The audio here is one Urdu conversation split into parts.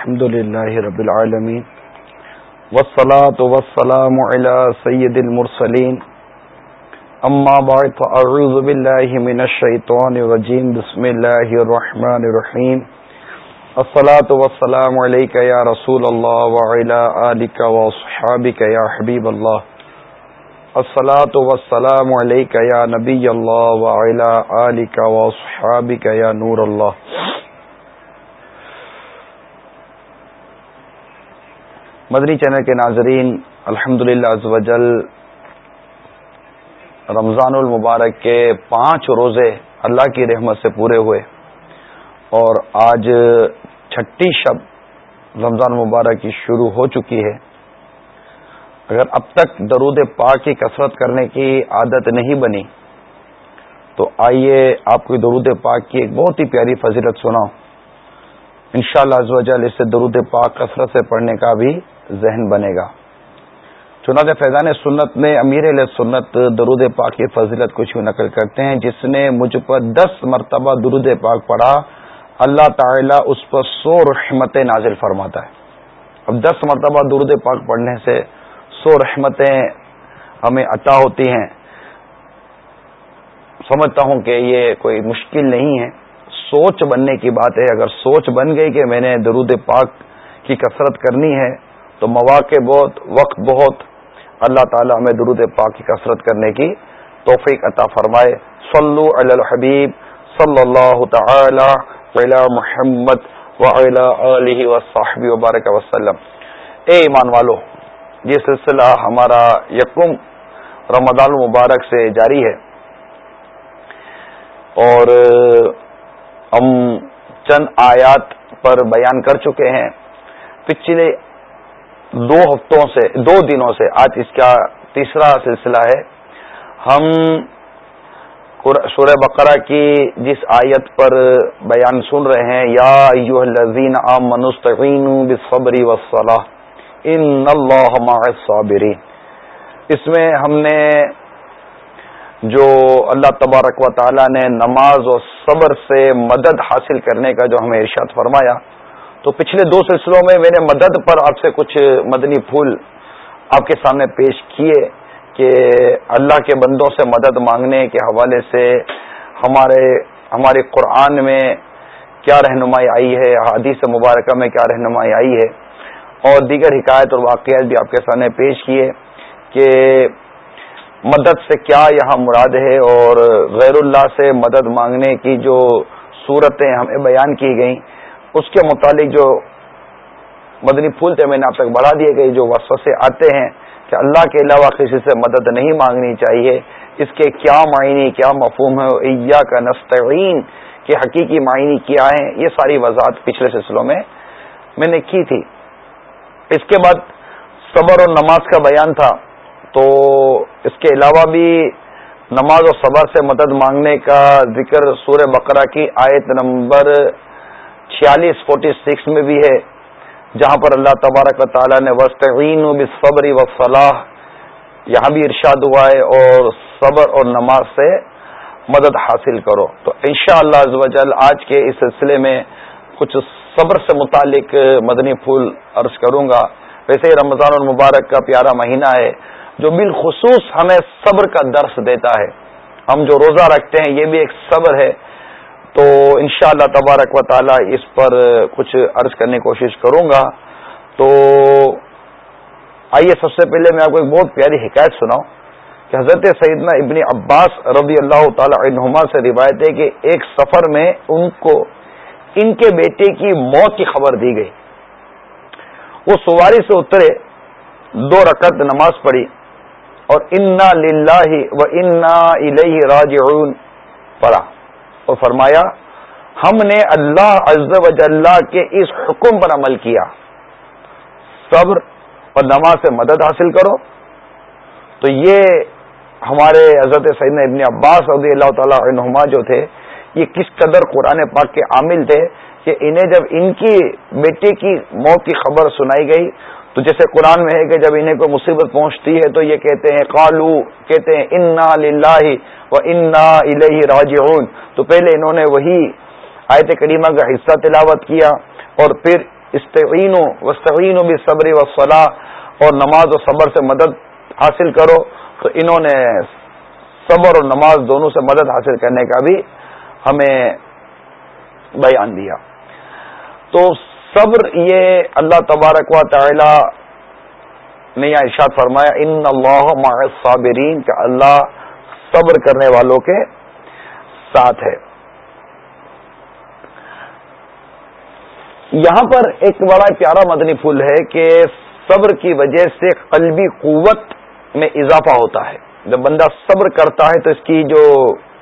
الحمد لله رب العالمين والصلاة والسلام على سيد المرسلين أما بعد فأعوذ بالله من الشيطان الرجيم بسم الله الرحمن الرحيم الصلاة والسلام عليك يا رسول الله وعلى آلك وصحابك يا حبيب الله الصلاة والسلام عليك يا نبي الله وعلى آلك وصحابك يا نور الله مدنی چینل کے ناظرین الحمد للہ رمضان المبارک کے پانچ روزے اللہ کی رحمت سے پورے ہوئے اور آج چھٹی شب رمضان مبارک کی شروع ہو چکی ہے۔ اگر اب تک درود پاک کی کثرت کرنے کی عادت نہیں بنی، تو آئیے آپ کو درود پاک کی ایک بہت ہی پیاری فضیلت سناؤ ان شاء اللہ اس سے درود پاک کثرت سے پڑھنے کا بھی ذہن بنے گا۔ چنانچہ فیضان سنت میں امیر علیہ سنت درود پاک کی فضیلت کچھ نقل کرتے ہیں۔ جس نے مجھ پر دس مرتبہ درود پاک پڑھا، اللہ تعالی اس پر سو رحمت نازل فرماتا ہے۔ اب دس مرتبہ درود پاک پڑھنے سے سو رحمتیں ہمیں عطا ہوتی ہیں۔ سمجھتا ہوں کہ یہ کوئی مشکل نہیں ہے۔ سوچ بننے کی بات ہے۔ اگر سوچ بن گئی کہ میں نے درود پاک کی کثرت کرنی ہے تو مواقع بہت، وقت بہت۔ اللہ تعالی ہمیں درود پاک کی کثرت کرنے کی توفیق عطا فرمائے۔ صلو علی الحبیب صلی اللہ تعالی علی محمد وبارک وسلم۔ اے ایمان والو، یہ سلسلہ ہمارا یکم رمضان مبارک سے جاری ہے۔ اور ہم چند آیات پر بیان کر چکے ہیں۔ پچھلے دو ہفتوں سے، دو دنوں سے، آج اس کا تیسرا سلسلہ ہے۔ ہم سورہ بقرہ کی جس آیت پر بیان سن رہے ہیں، یا یو منستقین بصبری وصلاح ان اللہ صابری اس میں ہم نے جو اللہ تبارک و تعالی نے نماز و صبر سے مدد حاصل کرنے کا جو ہمیں ارشاد فرمایا تو پچھلے دو سلسلوں میں میں نے مدد پر آپ سے کچھ مدنی پھول آپ کے سامنے پیش کیے کہ اللہ کے بندوں سے مدد مانگنے کے حوالے سے ہمارے ہمارے قرآن میں کیا رہنمائی آئی ہے، حدیث مبارکہ میں کیا رہنمائی آئی ہے۔ اور دیگر حکایت اور واقعات بھی آپ کے سامنے پیش کیے کہ مدد سے کیا یہاں مراد ہے اور غیر اللہ سے مدد مانگنے کی جو صورتیں ہمیں بیان کی گئیں اس کے متعلق جو مدنی پھول تھے میں نے آپ تک بڑھا دیے گئے جو وسوسے آتے ہیں کہ اللہ کے علاوہ کسی سے مدد نہیں مانگنی چاہیے، اس کے کیا معنی، کیا مفہوم ہے کا نستعین کے حقیقی معنی کیا ہیں، یہ ساری وضاحت پچھلے سلسلوں میں میں نے کی تھی۔ اس کے بعد صبر اور نماز کا بیان تھا، تو اس کے علاوہ بھی نماز و صبر سے مدد مانگنے کا ذکر سورہ بقرہ کی آیت نمبر چھیالیس، فورٹی سکس میں بھی ہے، جہاں پر اللہ تبارک و تعالیٰ نے وسطین بصبری و فلاح یہاں بھی ارشاد ہوا ہے اور صبر اور نماز سے مدد حاصل کرو۔ تو انشاءاللہ شاء اللہ آج کے اس سلسلے میں کچھ صبر سے متعلق مدنی پھول عرض کروں گا۔ ویسے ہی رمضان المبارک کا پیارا مہینہ ہے، جو بالخصوص ہمیں صبر کا درس دیتا ہے۔ ہم جو روزہ رکھتے ہیں، یہ بھی ایک صبر ہے۔ تو انشاءاللہ اللہ تبارک و تعالی اس پر کچھ عرض کرنے کی کوشش کروں گا۔ تو آئیے سب سے پہلے میں آپ کو ایک بہت پیاری حکایت سناؤں کہ حضرت سیدنا ابن عباس رضی اللہ تعالی عنہما سے روایت ہے کہ ایک سفر میں ان کو، ان کے بیٹے کی موت کی خبر دی گئی۔ وہ سواری سے اترے، دو رکعت نماز پڑھی اور انا للہ و انا الیہ راجعون۔ پڑھا۔ اور فرمایا، ہم نے اللہ عز و جلہ کے اس حکم پر عمل کیا۔ صبر اور نماز سے مدد حاصل کرو۔ تو یہ ہمارے حضرت سعید ابن عباس رضی اللہ تعالی عنہما جو تھے، یہ کس قدر قرآن پاک کے عامل تھے کہ انہیں جب ان کی بیٹے کی موت کی خبر سنائی گئی تو جیسے قرآن میں ہے کہ جب انہیں کوئی مصیبت پہنچتی ہے تو یہ کہتے ہیں، قالو، کہتے ہیں، انا للہ و انا الہ راجعون تو پہلے انہوں نے وہی آیت کریمہ کا حصہ تلاوت کیا اور پھر استعین وسطین و بھی صبری و صلاح اور نماز و صبر سے مدد حاصل کرو۔ تو انہوں نے صبر اور نماز دونوں سے مدد حاصل کرنے کا بھی ہمیں بیان دیا۔ تو صبر، یہ اللہ تبارک و تعالی نے یہاں ارشاد فرمایا، ان اللہ صابرین کا اللہ صبر کرنے والوں کے ساتھ ہے۔ یہاں پر ایک بڑا پیارا مدنی پھول ہے کہ صبر کی وجہ سے قلبی قوت میں اضافہ ہوتا ہے۔ جب بندہ صبر کرتا ہے تو اس کی جو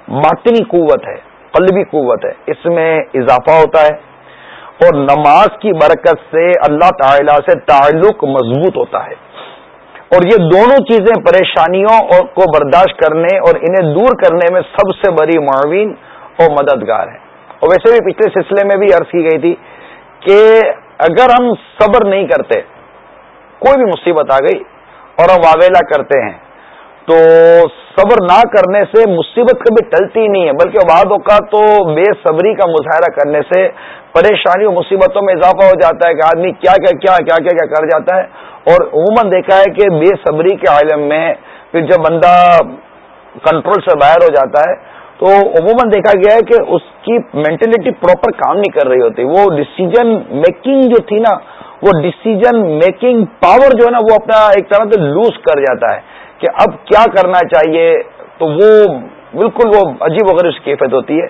باطنی قوت ہے، قلبی قوت ہے، اس میں اضافہ ہوتا ہے۔ اور نماز کی برکت سے اللہ تعالی سے تعلق مضبوط ہوتا ہے۔ اور یہ دونوں چیزیں پریشانیوں اور کو برداشت کرنے اور انہیں دور کرنے میں سب سے بڑی معاون اور مددگار ہے اور ویسے بھی پچھلے سلسلے میں بھی عرض کی گئی تھی کہ اگر ہم صبر نہیں کرتے، کوئی بھی مصیبت آ گئی اور ہم واویلا کرتے ہیں تو صبر نہ کرنے سے مصیبت کبھی ٹلتی نہیں ہے، بلکہ بعد اوقات تو بے صبری کا مظاہرہ کرنے سے پریشانیوں مصیبتوں میں اضافہ ہو جاتا ہے کہ آدمی کیا کیا کیا کیا کیا کیا کر جاتا ہے۔ اور عموماً دیکھا ہے کہ بے صبری کے عالم میں پھر جب بندہ کنٹرول سے باہر ہو جاتا ہے، تو عموماً دیکھا گیا ہے کہ اس کی مینٹلٹی پراپر کام نہیں کر رہی ہوتی۔ وہ ڈسیزن میکنگ جو تھی نا، وہ ڈسیزن میکنگ پاور جو ہے نا، وہ اپنا ایک طرح سے لوز کر جاتا ہے۔ کہ اب کیا کرنا چاہیے، تو وہ بالکل وہ عجیب وغیرہ اس کیفیت ہوتی ہے۔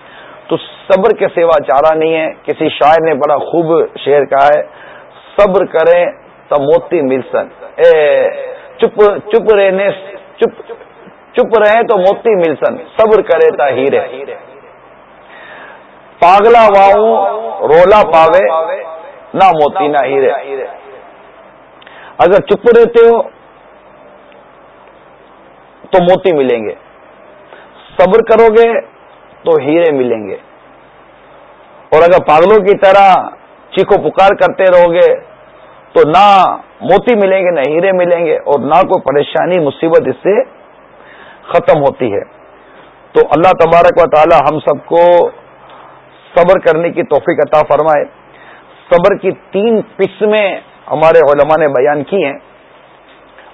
تو صبر کے سوا چارہ نہیں ہے۔ کسی شاعر نے بڑا خوب شعر کہا ہے، صبر کریں تو موتی ملسن اے، چپ چپ رہنے، چپ چپ رہے تو موتی ملسن صبر کرے تا ہیرے۔ پاگلا واؤں رولا پاوے، نہ موتی، نہ ہیرے۔ اگر چپ رہتے ہو تو موتی ملیں گے۔ صبر کرو گے تو ہیرے ملیں گے۔ اور اگر پاگلوں کی طرح چیخو پکار کرتے رہو گے تو نہ موتی ملیں گے، نہ ہیرے ملیں گے اور نہ کوئی پریشانی، مصیبت اس سے ختم ہوتی ہے۔ تو اللہ تبارک و تعالی ہم سب کو صبر کرنے کی توفیق عطا فرمائے۔ صبر کی تین قسمیں ہمارے علماء نے بیان کی ہیں۔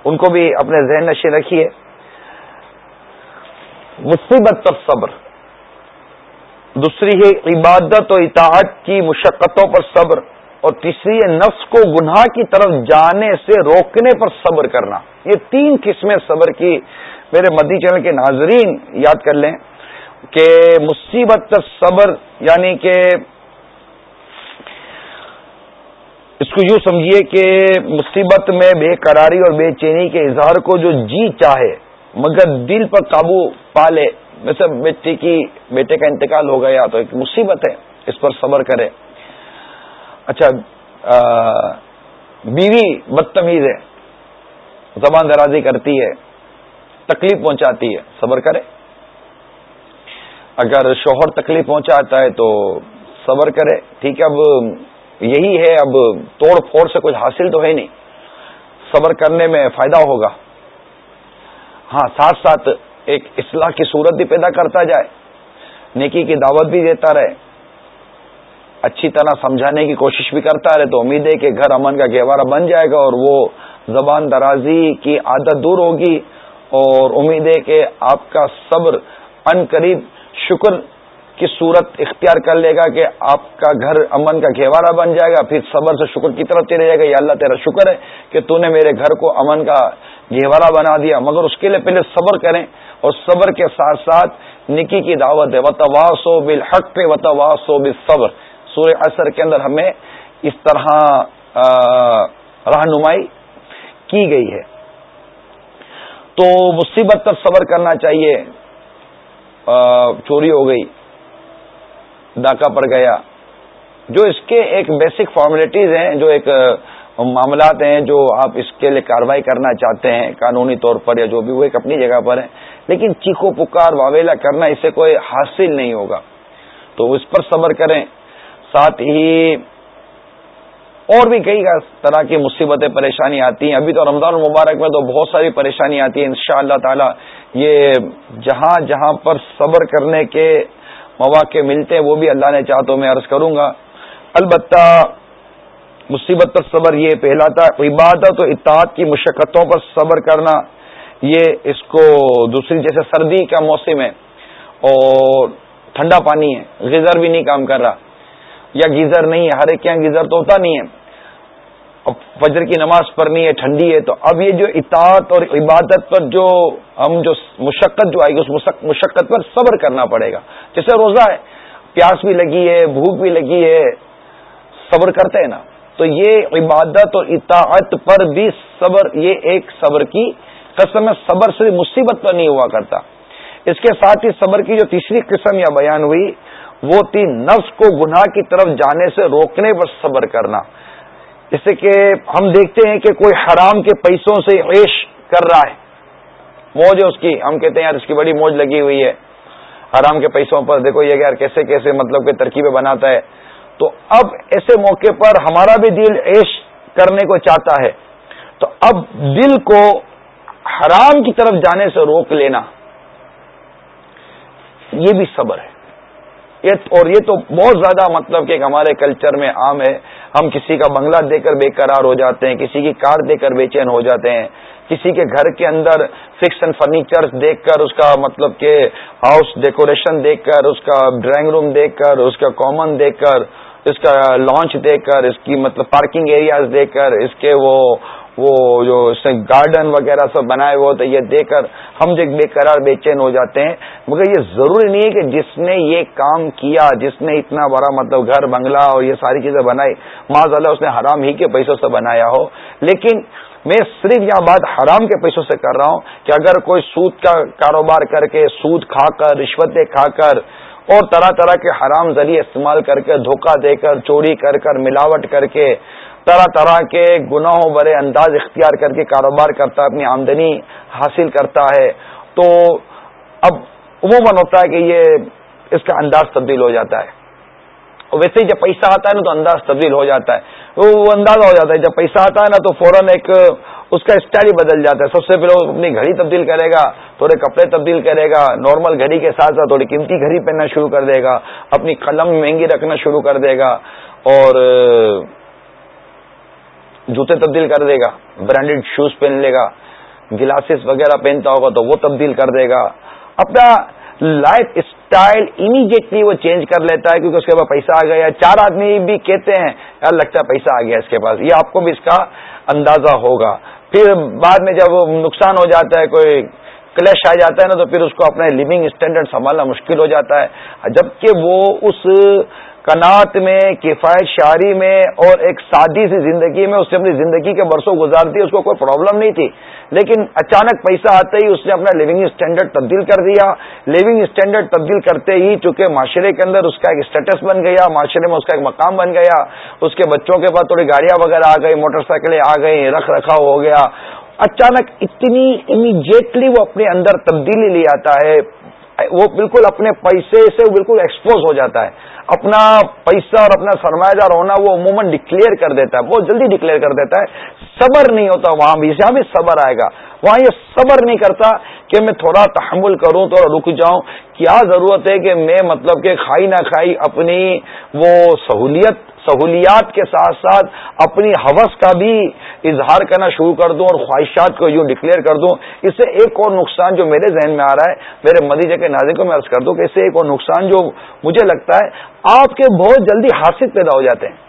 ان کو بھی اپنے ذہن نشے رکھیے۔ مصیبت پر صبر۔ دوسری ہے عبادت و اطاعت کی مشقتوں پر صبر۔ اور تیسری ہے نفس کو گناہ کی طرف جانے سے روکنے پر صبر کرنا۔ یہ تین قسمیں صبر کی۔ میرے مدی چینل کے ناظرین، یاد کر لیں کہ مصیبت پر صبر یعنی کہ اس کو یوں سمجھیے کہ مصیبت میں بے قراری اور بے چینی کے اظہار کو جو جی چاہے مگر دل پر قابو پا لے ویسے بیٹے کی، بیٹے کا انتقال ہو گیا تو ایک مصیبت ہے، اس پر صبر کرے۔ اچھا بیوی بدتمیز ہے، زبان درازی کرتی ہے، تکلیف پہنچاتی ہے، صبر کرے۔ اگر شوہر تکلیف پہنچاتا ہے تو صبر کرے، ٹھیک ہے، اب یہی ہے، اب توڑ پھوڑ سے کچھ حاصل تو ہے نہیں۔ صبر کرنے میں فائدہ ہوگا۔ ہاں ساتھ ساتھ ایک اصلاح کی صورت بھی پیدا کرتا جائے، نیکی کی دعوت بھی دیتا رہے، اچھی طرح سمجھانے کی کوشش بھی کرتا رہے، تو امید ہے کہ گھر امن کا گہوارہ بن جائے گا اور وہ زبان درازی کی عادت دور ہوگی، اور امید ہے کہ آپ کا صبر ان قریب شکر کی صورت اختیار کر لے گا کہ آپ کا گھر امن کا گھیوارہ بن جائے گا، پھر صبر سے شکر کی طرف چلے جائے گا، یا اللہ تیرا شکر ہے کہ تو نے میرے گھر کو امن کا گھیوارہ بنا دیا۔ مگر اس کے لیے پہلے صبر کریں اور صبر کے ساتھ ساتھ نکی کی دعوت ہے وطواس و بالحق پہ وطواس و صبر سورہ اثر کے اندر ہمیں اس طرح رہنمائی کی گئی ہے۔ تو مصیبت پر صبر کرنا چاہیے۔ چوری ہو گئی۔ ڈاکہ پڑ گیا۔ جو اس کے ایک بیسک فارمیلٹیز ہیں، جو ایک معاملات ہیں، جو آپ اس کے لیے کاروائی کرنا چاہتے ہیں، قانونی طور پر یا جو بھی، وہ ایک اپنی جگہ پر ہے لیکن چیخو پکار، واویلا کرنا اسے کوئی حاصل نہیں ہوگا۔ تو اس پر صبر کریں۔ ساتھ ہی اور بھی کئی طرح کی مصیبتیں، پریشانی آتی ہیں۔ ابھی تو رمضان المبارک میں تو بہت ساری پریشانی آتی ہیں۔ ان شاء اللہ تعالی یہ جہاں جہاں پر صبر کرنے کے مواقع ملتے وہ بھی اللہ نے چاہ تو میں عرض کروں گا۔ البتہ مصیبت پر صبر یہ پہلا تھا، عبادت و اطاعت کی مشقتوں پر صبر کرنا، یہ اس کو دوسری جیسے سردی کا موسم ہے اور ٹھنڈا پانی ہے گیزر بھی نہیں کام کر رہا۔ یا گیزر نہیں ہے، ہر ایک یہاں گیزر تو ہوتا نہیں ہے۔ فجر کی نماز پڑھنی ہے، ٹھنڈی ہے، تو اب یہ جو اطاعت اور عبادت پر جو ہم جو مشقت جو آئے گی، اس مشقت پر صبر کرنا پڑے گا۔ جیسے روزہ ہے، پیاس بھی لگی ہے، بھوک بھی لگی ہے، صبر کرتے ہیں نا۔ تو یہ عبادت اور اطاعت پر بھی صبر، یہ ایک صبر کی قسم صبر سے مصیبت پر نہیں ہوا کرتا۔ اس کے ساتھ ہی صبر کی جو تیسری قسم یا بیان ہوئی، وہ تھی نفس کو گناہ کی طرف جانے سے روکنے پر صبر کرنا۔ جیسے کہ ہم دیکھتے ہیں کہ کوئی حرام کے پیسوں سے عیش کر رہا ہے۔ موج ہے اس کی۔ ہم کہتے ہیں یار اس کی بڑی موج لگی ہوئی ہے۔ حرام کے پیسوں پر دیکھو یہ یار کیسے کیسے مطلب کہ ترکیبیں بناتا ہے۔ تو اب ایسے موقع پر ہمارا بھی دل عیش کرنے کو چاہتا ہے۔ تو اب دل کو حرام کی طرف جانے سے روک لینا۔ یہ بھی صبر ہے۔ اور یہ تو بہت زیادہ مطلب کہ ہمارے کلچر میں عام ہے۔ ہم کسی کا بنگلہ دے کر بے قرار ہو جاتے ہیں، کسی کی کار دے کر بے چین ہو جاتے ہیں۔ کسی کے گھر کے اندر فکس اینڈ فرنیچر دیکھ کر اس کا مطلب کہ ہاؤس ڈیکوریشن دیکھ کر، اس کا ڈرائنگ روم دیکھ کر، اس کا کامن دیکھ کر، اس کا لانچ دیکھ کر، اس کی مطلب پارکنگ ایریاز دیکھ کر، اس کے وہ وہ جو گارڈن وغیرہ سب بنائے ہوئے ہوتے یہ دیکھ کر ہم جو بے قرار بے چین ہو جاتے ہیں۔ مگر یہ ضروری نہیں ہے کہ جس نے یہ کام کیا، جس نے اتنا بڑا مطلب گھر، بنگلہ اور یہ ساری چیزیں بنائی ماض اللہ اس نے حرام ہی کے پیسوں سے بنایا ہو۔ لیکن میں صرف یہاں بات حرام کے پیسوں سے کر رہا ہوں کہ اگر کوئی سود کا کاروبار کر کے، سود کھا کر، رشوتیں کھا کر اور طرح طرح کے حرام ذریعے استعمال کر کے، دھوکہ دے کر، چوری کر کر، ملاوٹ کر کے طرح طرح کے گناہوں برے انداز اختیار کر کے کاروبار کرتا ہے، اپنی آمدنی حاصل کرتا ہے۔ تو اب عموماً ہوتا ہے کہ یہ اس کا انداز تبدیل ہو جاتا ہے۔ اور ویسے ہی جب پیسہ آتا ہے نا تو انداز تبدیل ہو جاتا ہے۔ وہ اندازہ ہو جاتا ہے، جب پیسہ آتا ہے نا تو فوراً ایک اس کا اسٹائل ہی بدل جاتا ہے۔ سب سے پہلے وہ اپنی گھڑی تبدیل کرے گا، تھوڑے کپڑے تبدیل کرے گا نارمل گھڑی کے ساتھ ساتھ تھوڑی قیمتی گھڑی پہننا شروع کر دے گا۔ اپنی قلم مہنگی رکھنا شروع کر دے گا۔ اور جوتے تبدیل کر دے گا برانڈیڈ شوز پہن لے گا گلاسز وغیرہ پہنتا ہوگا تو وہ تبدیل کر دے گا۔ اپنا لائف اسٹائل امیڈیٹلی وہ چینج کر لیتا ہے کیونکہ اس کے پاس پیسہ آ گیا۔ چار آدمی بھی کہتے ہیں، یار لگتا ہے پیسہ آ گیا اس کے پاس۔ یہ آپ کو بھی اس کا اندازہ ہوگا۔ پھر بعد میں جب نقصان ہو جاتا ہے، کوئی کلیش آ جاتا ہے نا، تو پھر اس کو اپنے لیونگ اسٹینڈرڈ سنبھالنا مشکل ہو جاتا ہے۔ جبکہ وہ اس کنات میں، کفایت شاری میں اور ایک سادی سی زندگی میں اس نے اپنی زندگی کے برسوں گزار دی اس کو کوئی پرابلم نہیں تھی۔ لیکن اچانک پیسہ آتے ہی اس نے اپنا لیونگ اسٹینڈرڈ تبدیل کر دیا۔ لیونگ اسٹینڈرڈ تبدیل کرتے ہی چونکہ معاشرے کے اندر اس کا ایک اسٹیٹس بن گیا، معاشرے میں اس کا ایک مقام بن گیا۔ اس کے بچوں کے پاس تھوڑی گاڑیاں وغیرہ آ گئی موٹر سائیکلیں آ گئی رکھ رکھاؤ ہو گیا۔ اچانک اتنی امیڈیٹلی وہ اپنے اندر تبدیلی لے آتا ہے۔ وہ بالکل اپنے پیسے سے بالکل ایکسپوز ہو جاتا ہے۔ اپنا پیسہ اور اپنا سرمایہ دار ہونا وہ عموماً ڈکلیئر کر دیتا ہے، بہت جلدی ڈکلیئر کر دیتا ہے۔ صبر نہیں ہوتا وہاں بھی، یہاں بھی صبر آئے گا۔ وہاں یہ صبر نہیں کرتا کہ میں تھوڑا تحمل کروں، تھوڑا رک جاؤں۔ کیا ضرورت ہے کہ میں مطلب کہ کھائی نہ کھائی اپنی وہ سہولیت سہولیات کے ساتھ ساتھ اپنی حوث کا بھی اظہار کرنا شروع کر دوں اور خواہشات کو یوں ڈکلیئر کر دوں۔ اس سے ایک اور نقصان جو میرے ذہن میں آ رہا ہے، میرے مدیجے کے ناظر کو میں عرض کر دوں کہ اس سے ایک اور نقصان جو مجھے لگتا ہے، آپ کے بہت جلدی حاصل پیدا ہو جاتے ہیں۔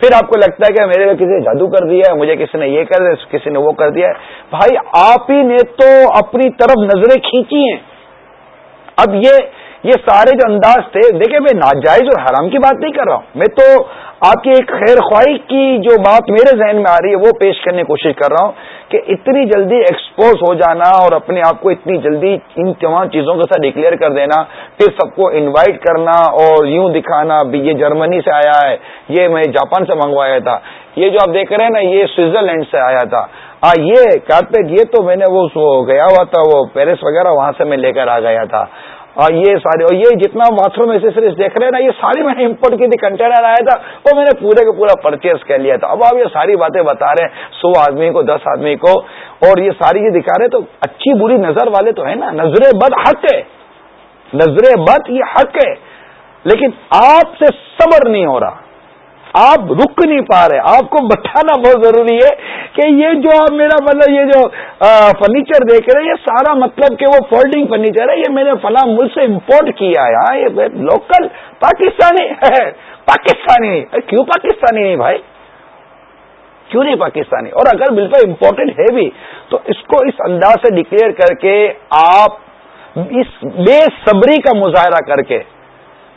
پھر آپ کو لگتا ہے کہ میرے کسی نے جادو کر دیا ہے، مجھے کسی نے یہ کر دیا کسی نے وہ کر دیا ہے۔ بھائی، آپ ہی نے تو اپنی طرف نظریں کھینچی ہیں۔ اب یہ یہ سارے جو انداز تھے، دیکھیں میں ناجائز اور حرام کی بات نہیں کر رہا ہوں۔ میں تو آپ کی ایک خیر خواہ کی جو بات میرے ذہن میں آ رہی ہے، وہ پیش کرنے کی کوشش کر رہا ہوں کہ اتنی جلدی ایکسپوز ہو جانا اور اپنے آپ کو اتنی جلدی ان تمام چیزوں کے ساتھ ڈکلیئر کر دینا، پھر سب کو انوائٹ کرنا اور یوں دکھانا، بھی یہ جرمنی سے آیا ہے، یہ میں جاپان سے منگوایا تھا۔ یہ جو آپ دیکھ رہے ہیں نا، یہ سوئٹزرلینڈ سے آیا تھا۔ ہاں یہ کارپیٹ یہ تو میں نے وہ گیا ہوا تھا، وہ پیرس وغیرہ، وہاں سے میں لے کر آ گیا تھا۔ اور یہ سارے اور یہ جتنا باتھ روم ایسے دیکھ رہے ہیں نا، یہ ساری میں نے امپورٹ کی تھی کنٹینر آیا تھا، وہ میں نے پورے کا پورا پرچیز کر لیا تھا۔ اب آپ یہ ساری باتیں بتا رہے ہیں، سو آدمی کو، دس آدمی کو، اور یہ ساری یہ دکھا رہے تو اچھی بری نظر والے تو ہے نا۔ نظر بد حق ہے۔ نظر بد یہ حق ہے۔ لیکن آپ سے صبر نہیں ہو رہا۔ آپ رک نہیں پا رہے. آپ کو بتانا بہت ضروری ہے کہ یہ جو آپ میرا مطلب یہ جو فرنیچر دیکھ رہے ہیں، یہ سارا مطلب کہ وہ فولڈنگ فرنیچر ہے، یہ میں نے فلاں ملک سے امپورٹ کیا ہے. ہاں یہ لوکل پاکستانی ہے پاکستانی نہیں. کیوں پاکستانی نہیں بھائی؟ کیوں نہیں پاکستانی؟ اور اگر بالکل امپورٹنٹ ہے بھی، تو اس کو اس انداز سے ڈکلیئر کر کے آپ اس بے صبری کا مظاہرہ کر کے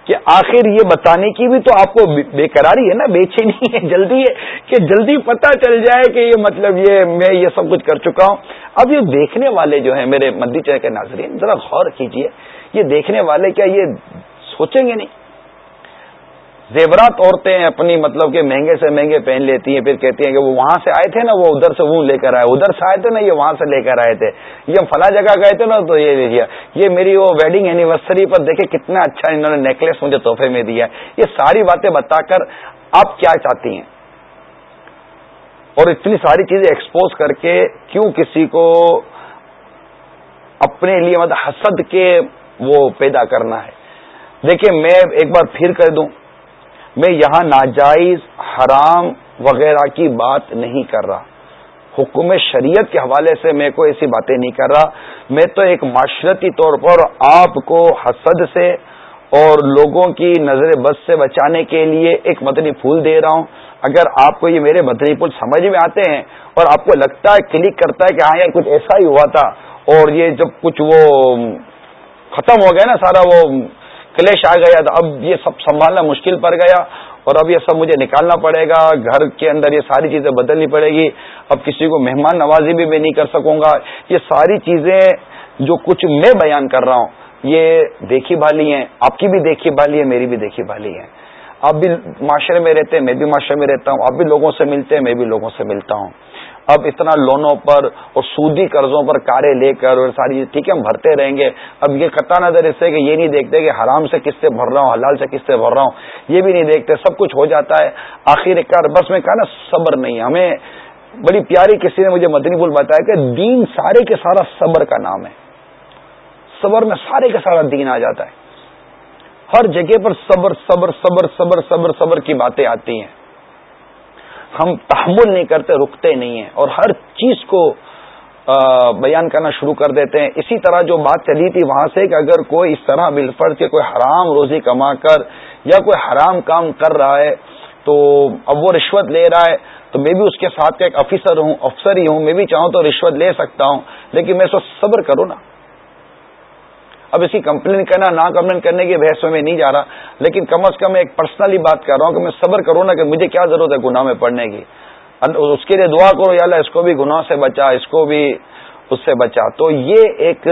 کہ آخر یہ بتانے کی بھی تو آپ کو بے قراری ہے نا بے چینی ہے، جلدی ہے کہ جلدی پتہ چل جائے کہ یہ مطلب یہ میں یہ سب کچھ کر چکا ہوں۔ اب یہ دیکھنے والے جو ہیں میرے مدی چہ کے ناظرین، ذرا غور کیجیے، یہ دیکھنے والے کیا یہ سوچیں گے نہیں؟ زیورات عورتیں اپنی مطلب کہ مہنگے سے مہنگے پہن لیتی ہیں، پھر کہتی ہیں کہ وہ وہاں سے آئے تھے نا، وہ ادھر سے وہ لے کر آئے، ادھر سے آئے تھے نا، یہ وہاں سے لے کر آئے تھے۔ یہ ہم فلاں جگہ گئے تھے نا، تو یہ دیکھیے، یہ میری وہ ویڈنگ اینیورسری پر دیکھے کتنا اچھا انہوں نے نیکلس مجھے تحفے میں دیا۔ یہ ساری باتیں بتا کر آپ کیا چاہتی ہیں؟ اور اتنی ساری چیزیں ایکسپوز کر کے کیوں کسی کو اپنے لیے مطلب حسد کے وہ پیدا کرنا ہے۔ دیکھیں میں ایک بار پھر کر دوں میں یہاں ناجائز، حرام وغیرہ کی بات نہیں کر رہا۔ حکم شریعت کے حوالے سے میں کوئی ایسی باتیں نہیں کر رہا۔ میں تو ایک معاشرتی طور پر آپ کو حسد سے اور لوگوں کی نظر بد سے بچانے کے لیے ایک مدنی پھول دے رہا ہوں۔ اگر آپ کو یہ میرے مدنی پھول سمجھ میں آتے ہیں اور آپ کو لگتا ہے، کلک کرتا ہے کہ ہاں یار کچھ ایسا ہی ہوا تھا اور یہ جب کچھ وہ ختم ہو گیا نا سارا وہ کلیش آ گیا تو اب یہ سب سنبھالنا مشکل پڑ گیا اور اب یہ سب مجھے نکالنا پڑے گا، گھر کے اندر یہ ساری چیزیں بدلنی پڑے گی۔ اب کسی کو مہمان نوازی بھی میں نہیں کر سکوں گا۔ یہ ساری چیزیں جو کچھ میں بیان کر رہا ہوں، یہ دیکھی بھالی ہیں۔ آپ کی بھی دیکھی بھالی ہے میری بھی دیکھی بھالی ہے آپ بھی معاشرے میں رہتے ہیں، میں بھی معاشرے میں رہتا ہوں۔ آپ بھی لوگوں سے ملتے ہیں، میں بھی لوگوں سے ملتا ہوں۔ اب اتنا لونوں پر اور سودی قرضوں پر کارے لے کر اور ساری ٹھیک ہے ہم بھرتے رہیں گے۔ اب یہ قطع نظر اس سے کہ یہ نہیں دیکھتے کہ حرام سے کس سے بھر رہا ہوں، حلال سے کس سے بھر رہا ہوں۔ یہ بھی نہیں دیکھتے، سب کچھ ہو جاتا ہے۔ آخر کار بس میں کہا نا، صبر نہیں ہمیں بڑی پیاری کسی نے مجھے مدنی پول بتایا کہ دین سارے کے سارا صبر کا نام ہے۔ صبر میں سارے کا سارا دین آ جاتا ہے۔ ہر جگہ پر صبر صبر صبر صبر صبر صبر کی باتیں آتی ہیں۔ ہم تحمل نہیں کرتے، رکتے نہیں ہیں۔ اور ہر چیز کو بیان کرنا شروع کر دیتے ہیں۔ اسی طرح جو بات چلی تھی وہاں سے کہ اگر کوئی اس طرح بل کے کوئی حرام روزی کما کر یا کوئی حرام کام کر رہا ہے تو اب وہ رشوت لے رہا ہے، تو میں بھی اس کے ساتھ کا ایک افیسر ہوں افسر ہی ہوں۔ میں بھی چاہوں تو رشوت لے سکتا ہوں، لیکن میں اس صبر کروں نا۔ اب اسی کمپلین کرنا، نہ کمپلین کرنے کی بحث میں نہیں جا رہا، لیکن کم از کم ایک پرسنلی بات کر رہا ہوں کہ میں صبر کروں نا کہ مجھے کیا ضرورت ہے گناہ میں پڑھنے کی۔ اس کے لیے دعا کرو، یا اللہ اس کو بھی گناہ سے بچا، اس کو بھی اس سے بچا۔ تو یہ ایک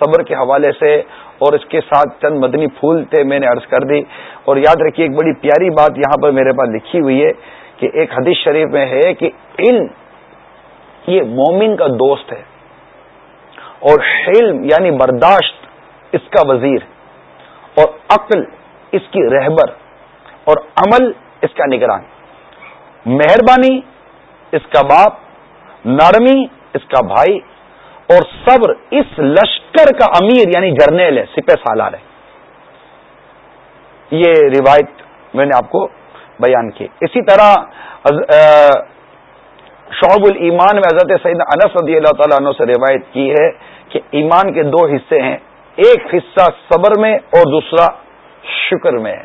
صبر کے حوالے سے اور اس کے ساتھ چند مدنی پھول تھے میں نے عرض کر دی۔ اور یاد رکھیے، ایک بڑی پیاری بات یہاں پر میرے پاس لکھی ہوئی ہے کہ ایک حدیث شریف میں ہے کہ علم، یہ مومن کا دوست ہے۔ اور علم یعنی برداشت اس کا وزیر اور عقل اس کی رہبر اور عمل اس کا نگران۔ مہربانی اس کا باپ، نرمی اس کا بھائی اور صبر اس لشکر کا امیر یعنی جرنیل ہے، سپہ سالار ہے۔ یہ روایت میں نے آپ کو بیان کی۔ اسی طرح شعب الایمان میں حضرت سعید انس رضی اللہ تعالیٰ عنہ سے روایت کی ہے کہ ایمان کے دو حصے ہیں۔ ایک حصہ صبر میں اور دوسرا شکر میں ہے۔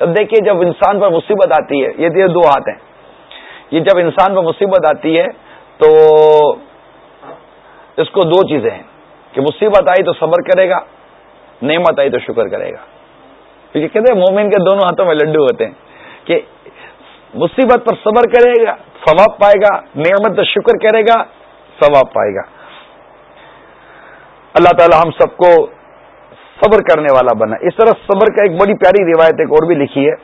اب دیکھیے، جب انسان پر مصیبت آتی ہے، یہ دو ہاتھ ہیں۔ یہ جب انسان پر مصیبت آتی ہے تو اس کو دو چیزیں ہیں۔ کہ مصیبت آئی تو صبر کرے گا، نعمت آئی تو شکر کرے گا۔ کیونکہ کہتے ہیں، مومن کے دونوں ہاتھوں میں لڈو ہوتے ہیں۔ کہ مصیبت پر صبر کرے گا، ثواب پائے گا، نعمت تو شکر کرے گا، ثواب پائے گا۔ اللہ تعالی ہم سب کو صبر کرنے والا بنا اس طرح صبر کا ایک بڑی پیاری روایت ایک اور بھی لکھی ہے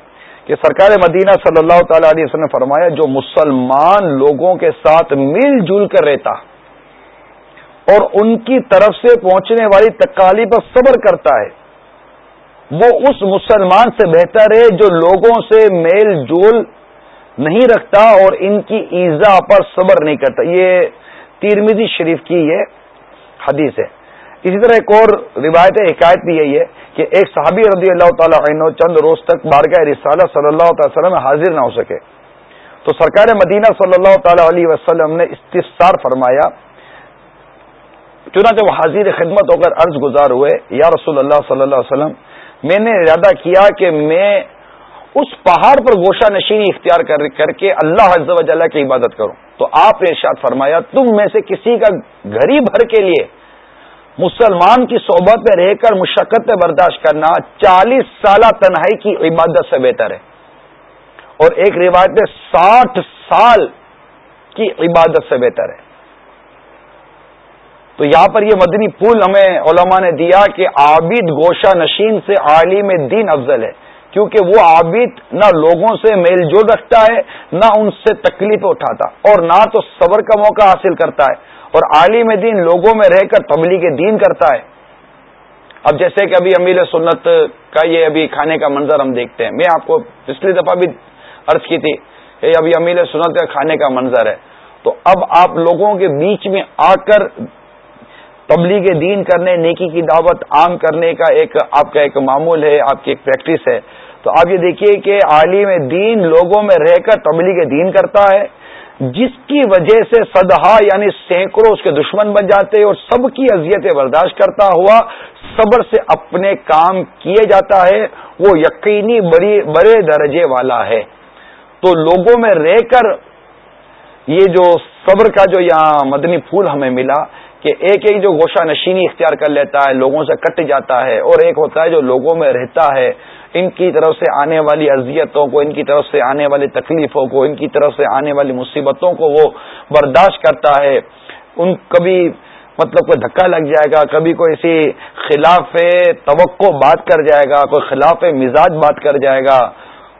کہ سرکار مدینہ صلی اللہ تعالی علیہ وسلم نے فرمایا، جو مسلمان لوگوں کے ساتھ مل جل کر رہتا اور ان کی طرف سے پہنچنے والی تکالی پر صبر کرتا ہے، وہ اس مسلمان سے بہتر ہے جو لوگوں سے میل جول نہیں رکھتا اور ان کی ایزا پر صبر نہیں کرتا۔ یہ تیرمیزی شریف کی یہ حدیث ہے۔ اسی طرح ایک اور روایت حکایت بھی یہی ہے کہ ایک صحابی رضی اللہ تعالیٰ عنہ چند روز تک بارگاہ رسالہ صلی اللہ تعالی وسلم حاضر نہ ہو سکے۔ تو سرکار مدینہ صلی اللہ تعالی علیہ وسلم نے استفسار فرمایا، چنانچہ وہ حاضر خدمت ہو کر عرض گزار ہوئے، یا رسول اللہ صلی اللہ علیہ وسلم، میں نے ارادہ کیا کہ میں اس پہاڑ پر گوشہ نشینی اختیار کر کے اللہ حض و کی عبادت کروں۔ تو آپ نے ارشاد فرمایا، تم میں سے کسی کا گھری بھر کے لیے مسلمان کی صحبت میں رہ کر مشقت برداشت کرنا چالیس سالہ تنہائی کی عبادت سے بہتر ہے۔ اور ایک روایت میں ساٹھ سال کی عبادت سے بہتر ہے۔ تو یہاں پر یہ مدنی پھول ہمیں علماء نے دیا کہ عابد گوشہ نشین سے عالم دین افضل ہے۔ کیونکہ وہ عابد نہ لوگوں سے میل جول رکھتا ہے، نہ ان سے تکلیف اٹھاتا، اور نہ تو صبر کا موقع حاصل کرتا ہے۔ اور عالم دین لوگوں میں رہ کر تبلیغ دین کرتا ہے۔ اب جیسے کہ ابھی امیل سنت کا یہ ابھی کھانے کا منظر ہم دیکھتے ہیں۔ میں آپ کو پچھلی دفعہ بھی عرض کی تھی کہ ابھی امیل سنت کا کھانے کا منظر ہے۔ تو اب آپ لوگوں کے بیچ میں آ کر تبلیغ دین کرنے، نیکی کی دعوت عام کرنے کا ایک آپ کا ایک معمول ہے، آپ کی ایک پریکٹس ہے۔ تو آپ یہ دیکھیے کہ عالم دین لوگوں میں رہ کر تبلیغ دین کرتا ہے۔ جس کی وجہ سے سدہا یعنی سینکڑوں اس کے دشمن بن جاتے اور سب کی اذیتیں برداشت کرتا ہوا صبر سے اپنے کام کیے جاتا ہے، وہ یقینی بڑی بڑے درجے والا ہے۔ تو لوگوں میں رہ کر یہ جو صبر کا جو یہاں مدنی پھول ہمیں ملا کہ ایک ایک جو گوشہ نشینی اختیار کر لیتا ہے، لوگوں سے کٹ جاتا ہے اور ایک ہوتا ہے جو لوگوں میں رہتا ہے۔ ان کی طرف سے آنے والی اذیتوں کو، ان کی طرف سے آنے والی تکلیفوں کو، ان کی طرف سے آنے والی مصیبتوں کو وہ برداشت کرتا ہے۔ ان کبھی مطلب کوئی دھکا لگ جائے گا، کبھی کوئی ایسی خلاف توقع بات کر جائے گا، کوئی خلاف مزاج بات کر جائے گا،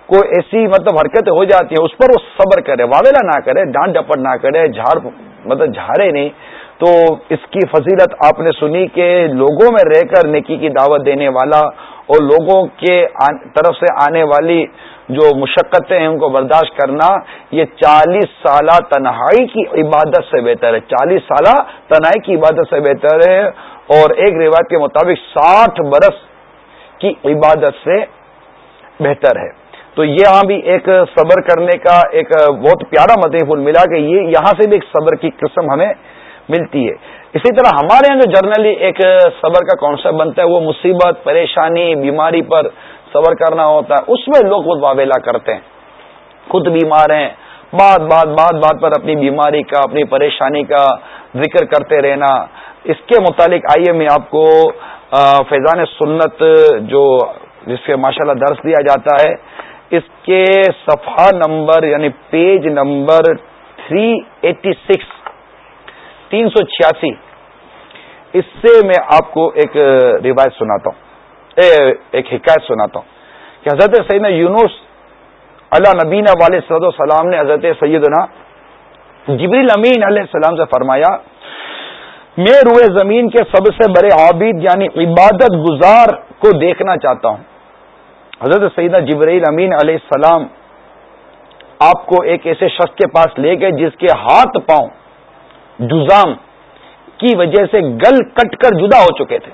کوئی ایسی مطلب حرکتیں ہو جاتی ہیں، اس پر وہ صبر کرے، واویلا نہ کرے، ڈانٹ ڈپٹ نہ کرے، جھاڑ مطلب جھاڑے نہیں۔ تو اس کی فضیلت آپ نے سنی کہ لوگوں میں رہ کر نیکی کی دعوت دینے والا اور لوگوں کے طرف سے آنے والی جو مشقتیں ہیں ان کو برداشت کرنا، یہ چالیس سالہ تنہائی کی عبادت سے بہتر ہے۔ چالیس سالہ تنہائی کی عبادت سے بہتر ہے اور ایک روایت کے مطابق ساٹھ برس کی عبادت سے بہتر ہے۔ تو یہاں بھی ایک صبر کرنے کا ایک بہت پیارا مدنی پھول ملا کہ یہ یہاں سے بھی ایک صبر کی قسم ہمیں ملتی ہے۔ اسی طرح ہمارے یہاں جو جرنلی ایک صبر کا کانسیپٹ بنتا ہے، وہ مصیبت، پریشانی، بیماری پر صبر کرنا ہوتا ہے۔ اس میں لوگ خود واویلا کرتے ہیں۔ خود بیمار ہیں۔ بات بات بات بات پر اپنی بیماری کا، اپنی پریشانی کا ذکر کرتے رہنا۔ اس کے متعلق آئیے میں آپ کو فیضان سنت جو جس کے ماشاء اللہ درس دیا جاتا ہے، اس کے صفحہ نمبر یعنی page number three eighty six تین سو چھیاسی۔ اس سے میں آپ کو ایک روایت سناتا ہوں۔ ایک حکایت سناتا ہوں کہ حضرت سیدنا یونس اللہ نبینہ والے صد السلام نے حضرت سیدنا جبریل امین علیہ السلام سے فرمایا، میں روئے زمین کے سب سے بڑے عابد یعنی عبادت گزار کو دیکھنا چاہتا ہوں۔ حضرت سیدنا جبریل امین علیہ السلام آپ کو ایک ایسے شخص کے پاس لے گئے جس کے ہاتھ پاؤں جزام کی وجہ سے گل کٹ کر جدا ہو چکے تھے۔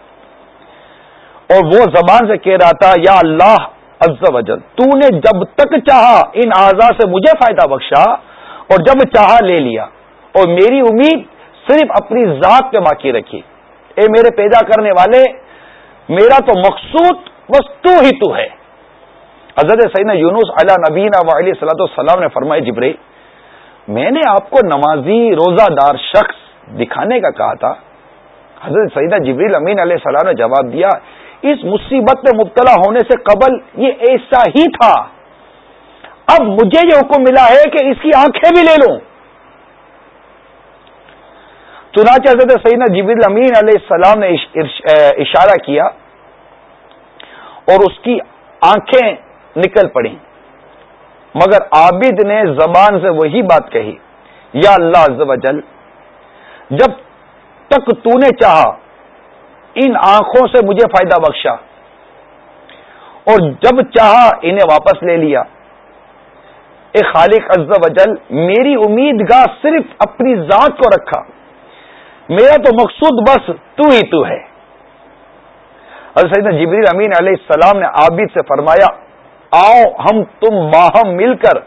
اور وہ زبان سے کہہ رہا تھا، یا اللہ عز و جل، تو نے جب تک چاہا ان اعضا سے مجھے فائدہ بخشا اور جب چاہا لے لیا۔ اور میری امید صرف اپنی ذات پہ باقی رکھی۔ اے میرے پیدا کرنے والے، میرا تو مقصود بس تو ہی تو ہے۔ حضرت سیدنا یونس علیہ نبین علیہ صلاح السلام نے فرمائے جبرئی میں نے آپ کو نمازی روزہ دار شخص دکھانے کا کہا تھا۔ حضرت سیدہ جبریل امین علیہ السلام نے جواب دیا، اس مصیبت میں مبتلا ہونے سے قبل یہ ایسا ہی تھا۔ اب مجھے یہ حکم ملا ہے کہ اس کی آنکھیں بھی لے لوں۔ چنانچہ حضرت سیدنا جبریل امین علیہ السلام نے اشارہ کیا اور اس کی آنکھیں نکل پڑیں۔ مگر عابد نے زبان سے وہی بات کہی، یا اللہ عز و جل، جب تک تو نے چاہا، ان آنکھوں سے مجھے فائدہ بخشا، اور جب چاہا، انہیں واپس لے لیا۔ اے خالق عز و جل، میری امید گاہ صرف اپنی ذات کو رکھا۔ میرا تو مقصود بس تو ہی تو ہے۔ حضرت جبریل امین علیہ السلام نے عابد سے فرمایا آؤ، ہم تم باہم مل کر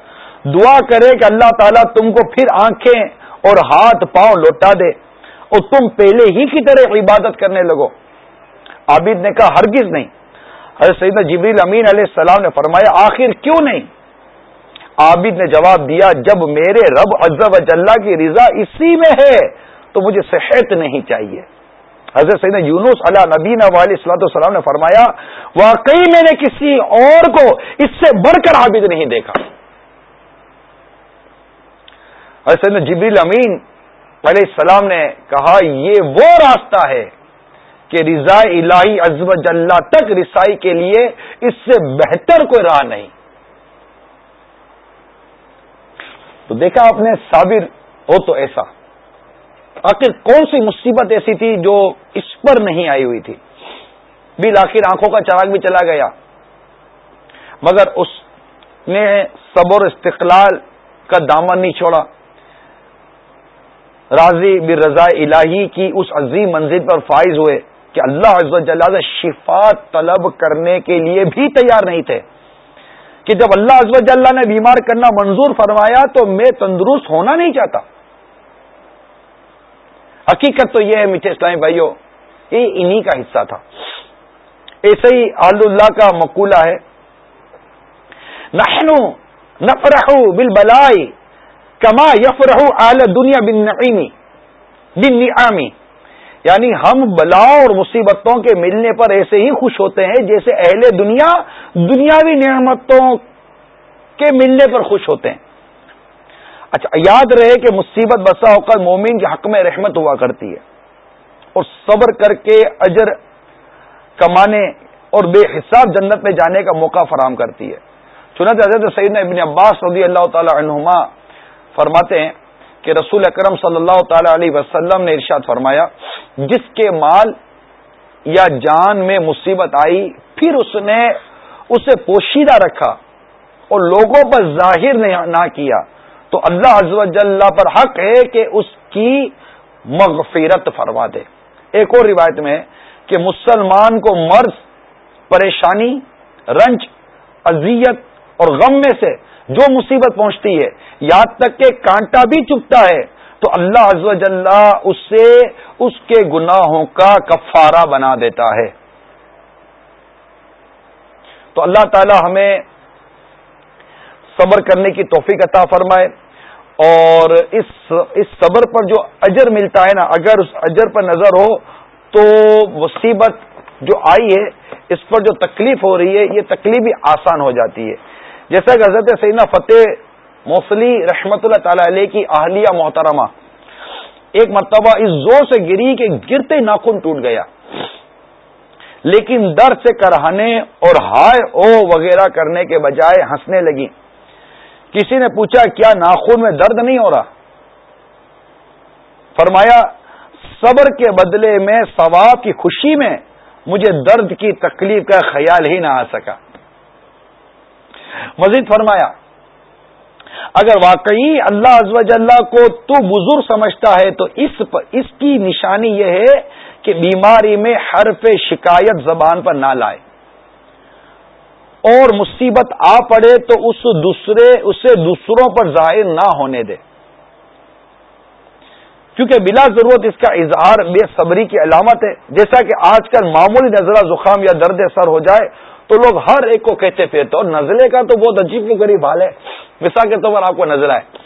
دعا کرے کہ اللہ تعالیٰ تم کو پھر آنکھیں اور ہاتھ پاؤں لوٹا دے اور تم پہلے ہی کی طرح عبادت کرنے لگو۔ عابد نے کہا، ہرگز نہیں۔ حضرت سیدنا جبریل امین علیہ السلام نے فرمایا، آخر کیوں نہیں؟ عابد نے جواب دیا، جب میرے رب و جلہ کی رضا اسی میں ہے، تو مجھے صحت نہیں چاہیے۔ حضرت سیدنا یونس علیہ نبین علیہ السلاۃ السلام نے فرمایا، واقعی میں نے کسی اور کو اس سے بڑھ کر عابد نہیں دیکھا۔ حضرت سیدنا جبریل امین علیہ السلام نے کہا، یہ وہ راستہ ہے کہ رضا الہی ازب اللہ تک رسائی کے لیے اس سے بہتر کوئی راہ نہیں۔ تو دیکھا آپ نے، صابر ہو تو ایسا۔ آخر کون سی مصیبت ایسی تھی جو اس پر نہیں آئی ہوئی تھی؟ بل آخر آنکھوں کا چراغ بھی چلا گیا۔ مگر اس نے صبر استقلال کا دامن نہیں چھوڑا۔ راضی بر رضا الہی کی اس عظیم منزل پر فائز ہوئے کہ اللہ عز و جلال شفا طلب کرنے کے لیے بھی تیار نہیں تھے۔ کہ جب اللہ عز و نے بیمار کرنا منظور فرمایا تو میں تندرست ہونا نہیں چاہتا۔ حقیقت تو یہ ہے میٹھے اسلامی بھائیوں یہ انہی کا حصہ تھا۔ ایسے ہی آل اللہ کا مقولہ ہے، نحنو نفرح بالبلائی کما یفرح آل دنیا بن نعیمی بن نعامی یعنی ہم بلاؤں اور مصیبتوں کے ملنے پر ایسے ہی خوش ہوتے ہیں جیسے اہل دنیا دنیاوی نعمتوں کے ملنے پر خوش ہوتے ہیں۔ اچھا یاد رہے کہ مصیبت بسا ہو کر مومن کے حق میں رحمت ہوا کرتی ہے اور صبر کر کے اجر کمانے اور بے حساب جنت میں جانے کا موقع فراہم کرتی ہے۔ چنت حضرت سیدنا ابن عباس رضی اللہ تعالی عنہما فرماتے ہیں کہ رسول اکرم صلی اللہ تعالی علیہ وسلم نے ارشاد فرمایا، جس کے مال یا جان میں مصیبت آئی، پھر اس نے اسے پوشیدہ رکھا اور لوگوں پر ظاہر نہ کیا۔ تو اللہ عز اللہ پر حق ہے کہ اس کی مغفرت فرما دے۔ ایک اور روایت میں کہ مسلمان کو مرض، پریشانی، رنج، اذیت اور غم میں سے جو مصیبت پہنچتی ہے یہاں تک کہ کانٹا بھی چپتا ہے، تو اللہ عز و جل اس سے اس کے گناہوں کا کفارہ بنا دیتا ہے۔ تو اللہ تعالی ہمیں صبر کرنے کی توفیق عطا فرمائے۔ اور اس اس صبر پر جو اجر ملتا ہے نا، اگر اس اجر پر نظر ہو تو مصیبت جو آئی ہے، اس پر جو تکلیف ہو رہی ہے، یہ تکلیف بھی آسان ہو جاتی ہے۔ جیسا کہ حضرت سیدنا فتح موصلی رحمت اللہ تعالی علیہ کی اہلیہ محترمہ ایک مرتبہ اس زور سے گری کہ گرتے ناخن ٹوٹ گیا۔ لیکن درد سے کرہنے اور ہائے او وغیرہ کرنے کے بجائے ہنسنے لگی۔ کسی نے پوچھا کیا ناخن میں درد نہیں ہو رہا؟ فرمایا، صبر کے بدلے میں، ثواب کی خوشی میں مجھے درد کی تکلیف کا خیال ہی نہ آ سکا۔ مزید فرمایا، اگر واقعی اللہ ازوج اللہ کو تو بزرگ سمجھتا ہے، تو اس اس کی نشانی یہ ہے کہ بیماری میں حرف شکایت زبان پر نہ لائے۔ اور مصیبت آ پڑے تو اس دوسرے اسے دوسروں پر ظاہر نہ ہونے دے۔ کیونکہ بلا ضرورت اس کا اظہار بے صبری کی علامت ہے۔ جیسا کہ آج کل معمولی نظرہ زخام یا درد سر ہو جائے تو لوگ ہر ایک کو کہتے پھرتے اور نزلے کا تو بہت عجیب و غریب حال ہے۔ مثال کے طور پر آپ کو نزلہ ہے۔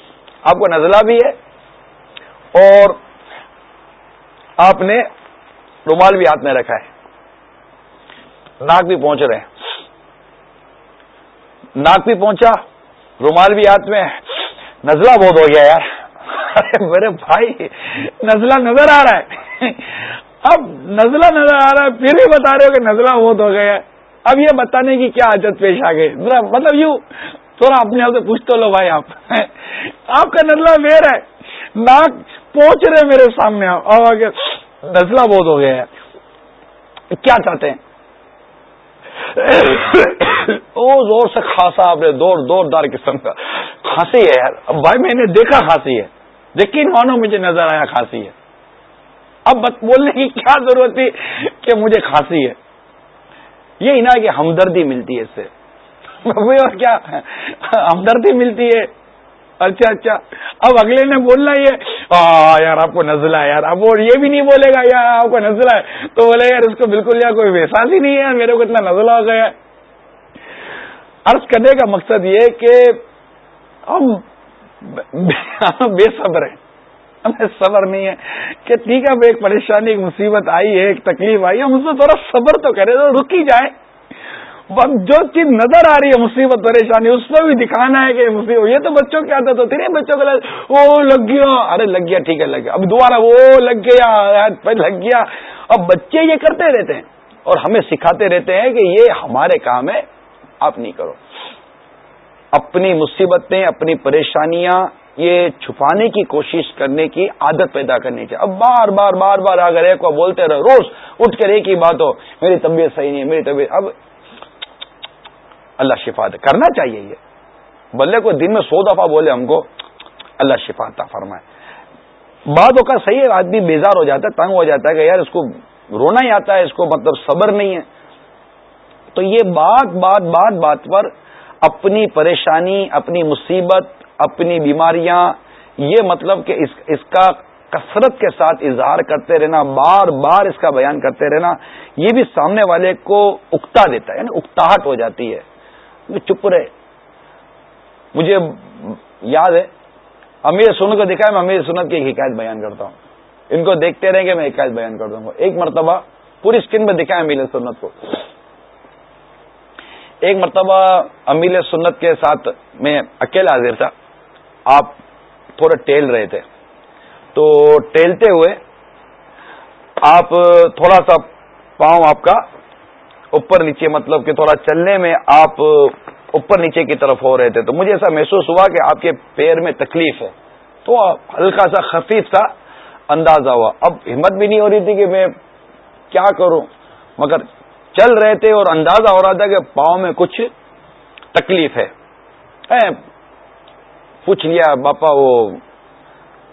آپ کو نزلہ بھی ہے اور آپ نے رومال بھی ہاتھ میں رکھا ہے۔ ناک بھی پہنچ رہے ہیں۔ ناک بھی پہنچا، رومال بھی ہاتھ میں نزلہ بہت ہو گیا یار۔ میرے بھائی، نزلہ نظر آ رہا ہے۔ اب نزلہ نظر آ رہا ہے، پھر بھی بتا رہے ہو کہ نزلہ بہت ہو گیا۔ اب یہ بتانے کی کیا عادت پیش آ گئی؟ مطلب یوں، تھوڑا اپنے آپ سے پوچھ تو لو بھائی آپ۔ آپ کا نزلہ میرا ہے۔ ناک پہنچ رہے میرے سامنے آپ۔ آگے، نزلہ بہت ہو گیا ہے۔ کیا چاہتے ہیں؟ او زور سے کھانسا آپ نے، دور دور دار قسم کا۔ کھانسی ہے یار۔ اب بھائی، میں نے دیکھا کھانسی ہے۔ یقین مانو مجھے نظر آیا کھانسی ہے۔ اب بولنے کی کیا ضرورت تھی کہ مجھے کھانسی ہے۔ یہ نا کہ ہمدردی ملتی ہے اس سے۔ اور کیا؟ ہمدردی ملتی ہے۔ اچھا اچھا۔ اب اگلے نے بولنا یہ یار، آپ کو نزلہ ہے یار۔ اب وہ یہ بھی نہیں بولے گا، یار، آپ کو نزلہ ہے۔ تو بولے، یار، اس کو بالکل یا کوئی ویساس ہی نہیں ہے، میرے کو اتنا نزلہ ہو گیا عرض کرنے کا مقصد یہ کہ ہم بے صبر ہیں۔ ہمیں صبر نہیں ہے۔ کہ ٹھیک ہے ایک پریشانی، ایک مصیبت آئی ہے ایک تکلیف آئی ہے ہم اس سے تھوڑا صبر تو کرے تو رکی جائے جو چیز نظر آ رہی ہے، مصیبت، پریشانی، اس میں بھی دکھانا ہے کہ مصیبت، یہ تو بچوں کے آتا تو تیرے بچوں کو وہ لگ گیا۔ ارے لگ گیا، ٹھیک ہے، لگ گیا۔ اب دوبارہ وہ لگ گیا لگ گیا۔ اب بچے یہ کرتے رہتے ہیں اور ہمیں سکھاتے رہتے ہیں کہ یہ ہمارے کام ہے۔ آپ نہیں کرو۔ اپنی مصیبتیں، اپنی پریشانیاں یہ چھپانے کی کوشش کرنے کی عادت پیدا کرنی چاہیے۔ اب بار بار بار بار اگر ایک کو بولتے رہو، روز اٹھ کر ایک ہی بات ہو، میری طبیعت صحیح نہیں ہے، میری طبیعت۔ اب اللہ شفا دے۔ کرنا چاہیے یہ۔ بلے کو دن میں سو دفعہ بولے ہم کو، اللہ شفا عطا فرمائے۔ بعد کا صحیح ہے، آدمی بیزار ہو جاتا ہے، تنگ ہو جاتا ہے کہ یار اس کو رونا ہی آتا ہے، اس کو مطلب صبر نہیں ہے۔ تو یہ بات بات بات بات پر اپنی پریشانی، اپنی مصیبت، اپنی بیماریاں، یہ مطلب کہ اس اس کا کثرت کے ساتھ اظہار کرتے رہنا، بار بار اس کا بیان کرتے رہنا، یہ بھی سامنے والے کو اکتا دیتا ہے یعنی اکتاہٹ ہو جاتی ہے۔ چپ رہے۔ مجھے یاد ہے، امیر سنت کو دکھا میں امیر سنت کی ایک حکایت بیان کرتا ہوں۔ ان کو دیکھتے رہیں گے، میں حکایت بیان کر دوں گا۔ ایک مرتبہ پوری اسکرین میں دکھا امیر سنت کو۔ ایک مرتبہ امیل سنت کے ساتھ میں اکیلا حاضر تھا۔ آپ تھوڑا ٹیل رہے تھے۔ تو ٹیلتے ہوئے آپ تھوڑا سا پاؤں آپ کا اوپر نیچے مطلب کہ تھوڑا چلنے میں آپ اوپر نیچے کی طرف ہو رہے تھے۔ تو مجھے ایسا محسوس ہوا کہ آپ کے پیر میں تکلیف ہے۔ تو ہلکا سا خفیف سا اندازہ ہوا۔ اب ہمت بھی نہیں ہو رہی تھی کہ میں کیا کروں۔ مگر چل رہے تھے اور اندازہ ہو رہا تھا کہ پاؤں میں کچھ تکلیف ہے۔ پوچھ لیا باپا، وہ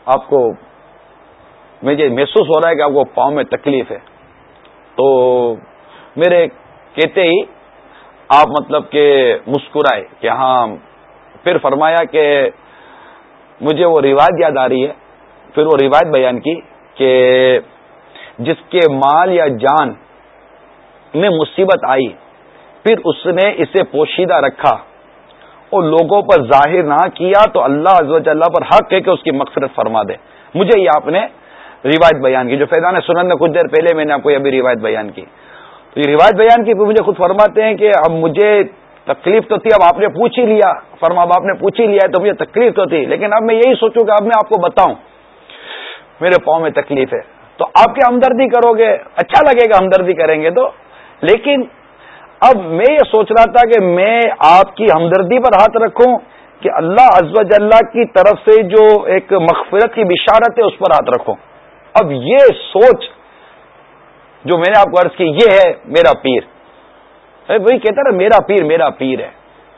آپ کو مجھے محسوس ہو رہا ہے کہ آپ کو پاؤں میں تکلیف ہے۔ تو میرے کہتے ہی آپ مطلب کہ مسکرائے کہ ہاں پھر فرمایا کہ مجھے وہ روایت یاد آ رہی ہے۔ پھر وہ روایت بیان کی کہ جس کے مال یا جان میں مصیبت آئی۔ پھر اس نے اسے پوشیدہ رکھا اور لوگوں پر ظاہر نہ کیا تو اللہ عز و اللہ پر حق ہے کہ اس کی مقصد فرما دے۔ مجھے یہ آپ نے روایت بیان کی، جو فیضان سنن میں کچھ دیر پہلے میں نے آپ کو یہ بھی روایت بیان کی۔ تو یہ روایت بیان کی مجھے خود فرماتے ہیں کہ اب مجھے تکلیف تو تھی، اب آپ نے پوچھ ہی لیا۔ فرما، اب آپ نے پوچھ ہی لیا تو مجھے تکلیف تو تھی، لیکن اب میں یہی سوچوں کہ اب میں آپ کو بتاؤں۔ میرے پاؤں میں تکلیف ہے۔ تو آپ کی ہمدردی کرو گے اچھا لگے گا ہمدردی کریں گے تو لیکن اب میں یہ سوچ رہا تھا کہ میں آپ کی ہمدردی پر ہاتھ رکھوں کہ اللہ ازوج اللہ کی طرف سے جو ایک مغفرت کی بشارت ہے اس پر ہاتھ رکھوں۔ اب یہ سوچ جو میں نے آپ کو عرض کی، یہ ہے میرا پیر۔ وہی کہتا نا میرا پیر میرا پیر ہے۔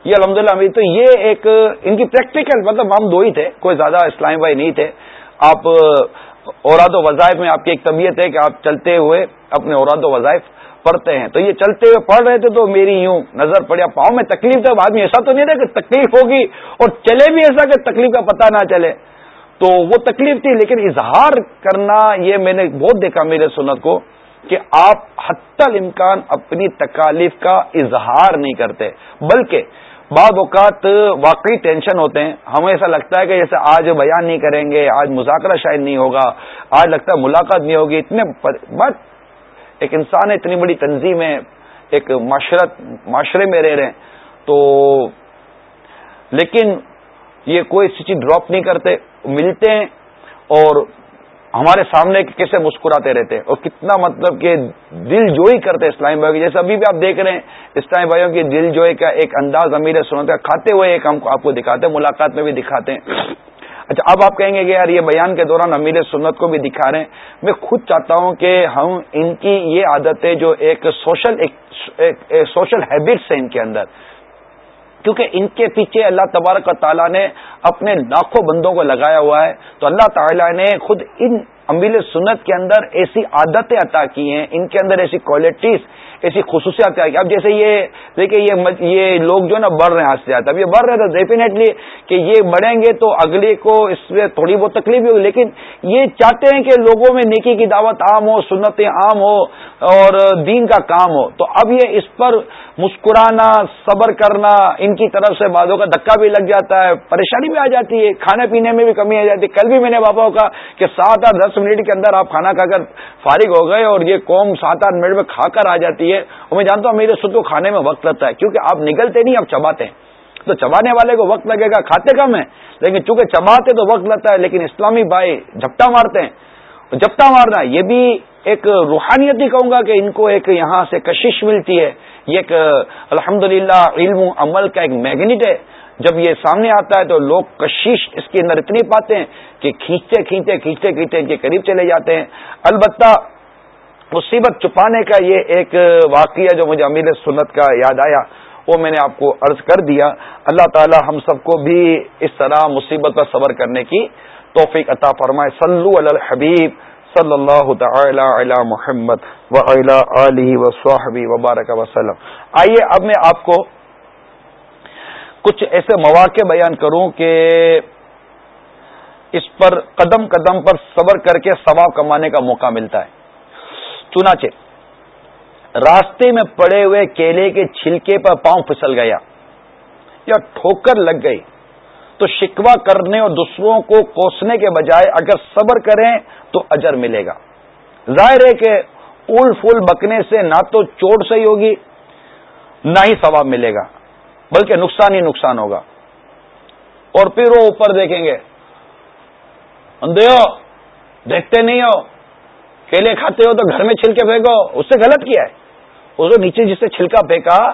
یہ الحمد للہ تو یہ ایک، ان کی پریکٹیکل مطلب ہم دو ہی تھے، کوئی زیادہ اسلام بھائی نہیں تھے۔ آپ، اوراد و وظائف میں آپ کی ایک طبیعت ہے کہ آپ چلتے ہوئے اپنے اوراد و وظائف پڑھتے ہیں۔ تو یہ چلتے ہوئے پڑھ رہے تھے تو میری یوں نظر پڑیا پاؤں میں تکلیف تھا آدمی ایسا تو نہیں تھا کہ تکلیف ہوگی اور چلے بھی ایسا کہ تکلیف کا پتہ نہ چلے۔ تو وہ تکلیف تھی، لیکن اظہار کرنا یہ میں نے بہت دیکھا میرے سنت کو کہ آپ حتی الامکان اپنی تکالیف کا اظہار نہیں کرتے۔ بلکہ بعض اوقات واقعی ٹینشن ہوتے ہیں۔ ہمیں ایسا لگتا ہے کہ جیسے آج بیان نہیں کریں گے، آج مذاکرہ شاید نہیں ہوگا، آج لگتا ہے ملاقات نہیں ہوگی، اتنے بٹ ایک انسان ہے، اتنی بڑی تنظیم ہے، ایک معاشرت، معاشرے میں رہ رہے ہیں، تو لیکن یہ کوئی چیز ڈراپ نہیں کرتے، ملتے ہیں اور ہمارے سامنے کیسے مسکراتے رہتے ہیں؟ اور کتنا مطلب کہ دل جوئی کرتے اسلامی بھائی جیسے ابھی بھی آپ دیکھ رہے ہیں اسلامی بھائیوں کی دل جوئی کا ایک انداز، امیر سنتے کھاتے ہوئے ایک ہم آپ کو دکھاتے ہیں، ملاقات میں بھی دکھاتے ہیں۔ اچھا اب آپ کہیں گے کہ یار یہ بیان کے دوران امیر سنت کو بھی دکھا رہے ہیں۔ میں خود چاہتا ہوں کہ ہم ان کی یہ عادتیں جو ایک سوشل ایک سوشل ہیبٹس ہیں ان کے اندر، کیونکہ ان کے پیچھے اللہ تبارک و تعالیٰ نے اپنے لاکھوں بندوں کو لگایا ہوا ہے، تو اللہ تعالیٰ نے خود ان امبیل سنت کے اندر ایسی عادتیں عطا کی ہیں، ان کے اندر ایسی کوالٹیز ایسی خصوصیات اب جیسے یہ دیکھیں، یہ یہ لوگ جو ہے نا بڑھ رہے ہیں سے اب یہ بڑھ رہے تو ڈیفینیٹلی کہ یہ بڑھیں گے تو اگلے کو اس سے تھوڑی بہت تکلیف ہوگی۔ لیکن یہ چاہتے ہیں کہ لوگوں میں نیکی کی دعوت عام ہو، سنتیں عام ہو اور دین کا کام ہو۔ تو اب یہ اس پر مسکرانا، صبر کرنا، ان کی طرف سے بادوں کا دھکا بھی لگ جاتا ہے، پریشانی بھی آ جاتی ہے۔ کھانے پینے میں بھی کمی آ جاتی ہے۔ کل بھی میں نے بابا کہا کہ سات آٹھ دس منٹ کے اندر آپ کھانا کھا کر فارغ ہو گئے اور یہ قوم سات آٹھ منٹ میں کھا کر آ جاتی ہے۔ لیے۔ اور میں جانتا ہوں میرے سد کو کھانے میں وقت لگتا ہے، کیونکہ آپ نکلتے نہیں، آپ چباتے ہیں۔ تو چبانے والے کو وقت لگے گا، کھاتے کم ہے لیکن چونکہ چباتے تو وقت لگتا ہے، لیکن اسلامی بھائی جھپٹا مارتے ہیں۔ جھپٹا مارنا، یہ بھی ایک روحانیت ہی کہوں گا کہ ان کو ایک یہاں سے کشش ملتی ہے۔ یہ ایک الحمد علم و عمل کا ایک میگنیٹ ہے۔ جب یہ سامنے آتا ہے تو لوگ کشش اس کے اندر اتنی پاتے ہیں کہ کھینچتے کھینچتے کھینچتے کھینچتے ان کے قریب چلے جاتے ہیں۔ البتہ مصیبت چھپانے کا یہ ایک واقعہ جو مجھے امیر سنت کا یاد آیا، وہ میں نے آپ کو عرض کر دیا۔ اللہ تعالی ہم سب کو بھی اس طرح مصیبت پر صبر کرنے کی توفیق عطا فرمائے۔ صلو علی الحبیب صلی اللہ تعالی علی محمد و علی و صحبی وبارک وسلم۔ آئیے اب میں آپ کو کچھ ایسے مواقع بیان کروں کہ اس پر قدم قدم پر صبر کر کے ثواب کمانے کا موقع ملتا ہے۔ چنانچہ راستے میں پڑے ہوئے کیلے کے چھلکے پر پاؤں پھسل گیا یا ٹھوکر لگ گئی۔ تو شکوا کرنے اور دوسروں کو کوسنے کے بجائے اگر صبر کریں تو اجر ملے گا۔ ظاہر ہے کہ اول پھول بکنے سے نہ تو چوٹ صحیح ہوگی، نہ ہی ثواب ملے گا، بلکہ نقصان ہی نقصان ہوگا۔ اور پھر وہ اوپر دیکھیں گے اندے ہو دیکھتے نہیں ہو۔ کیلے کھاتے ہو تو گھر میں چھلکے پھینکو، اس سے غلط کیا ہے؟ اس کو نیچے جس سے چھلکا پھینکا،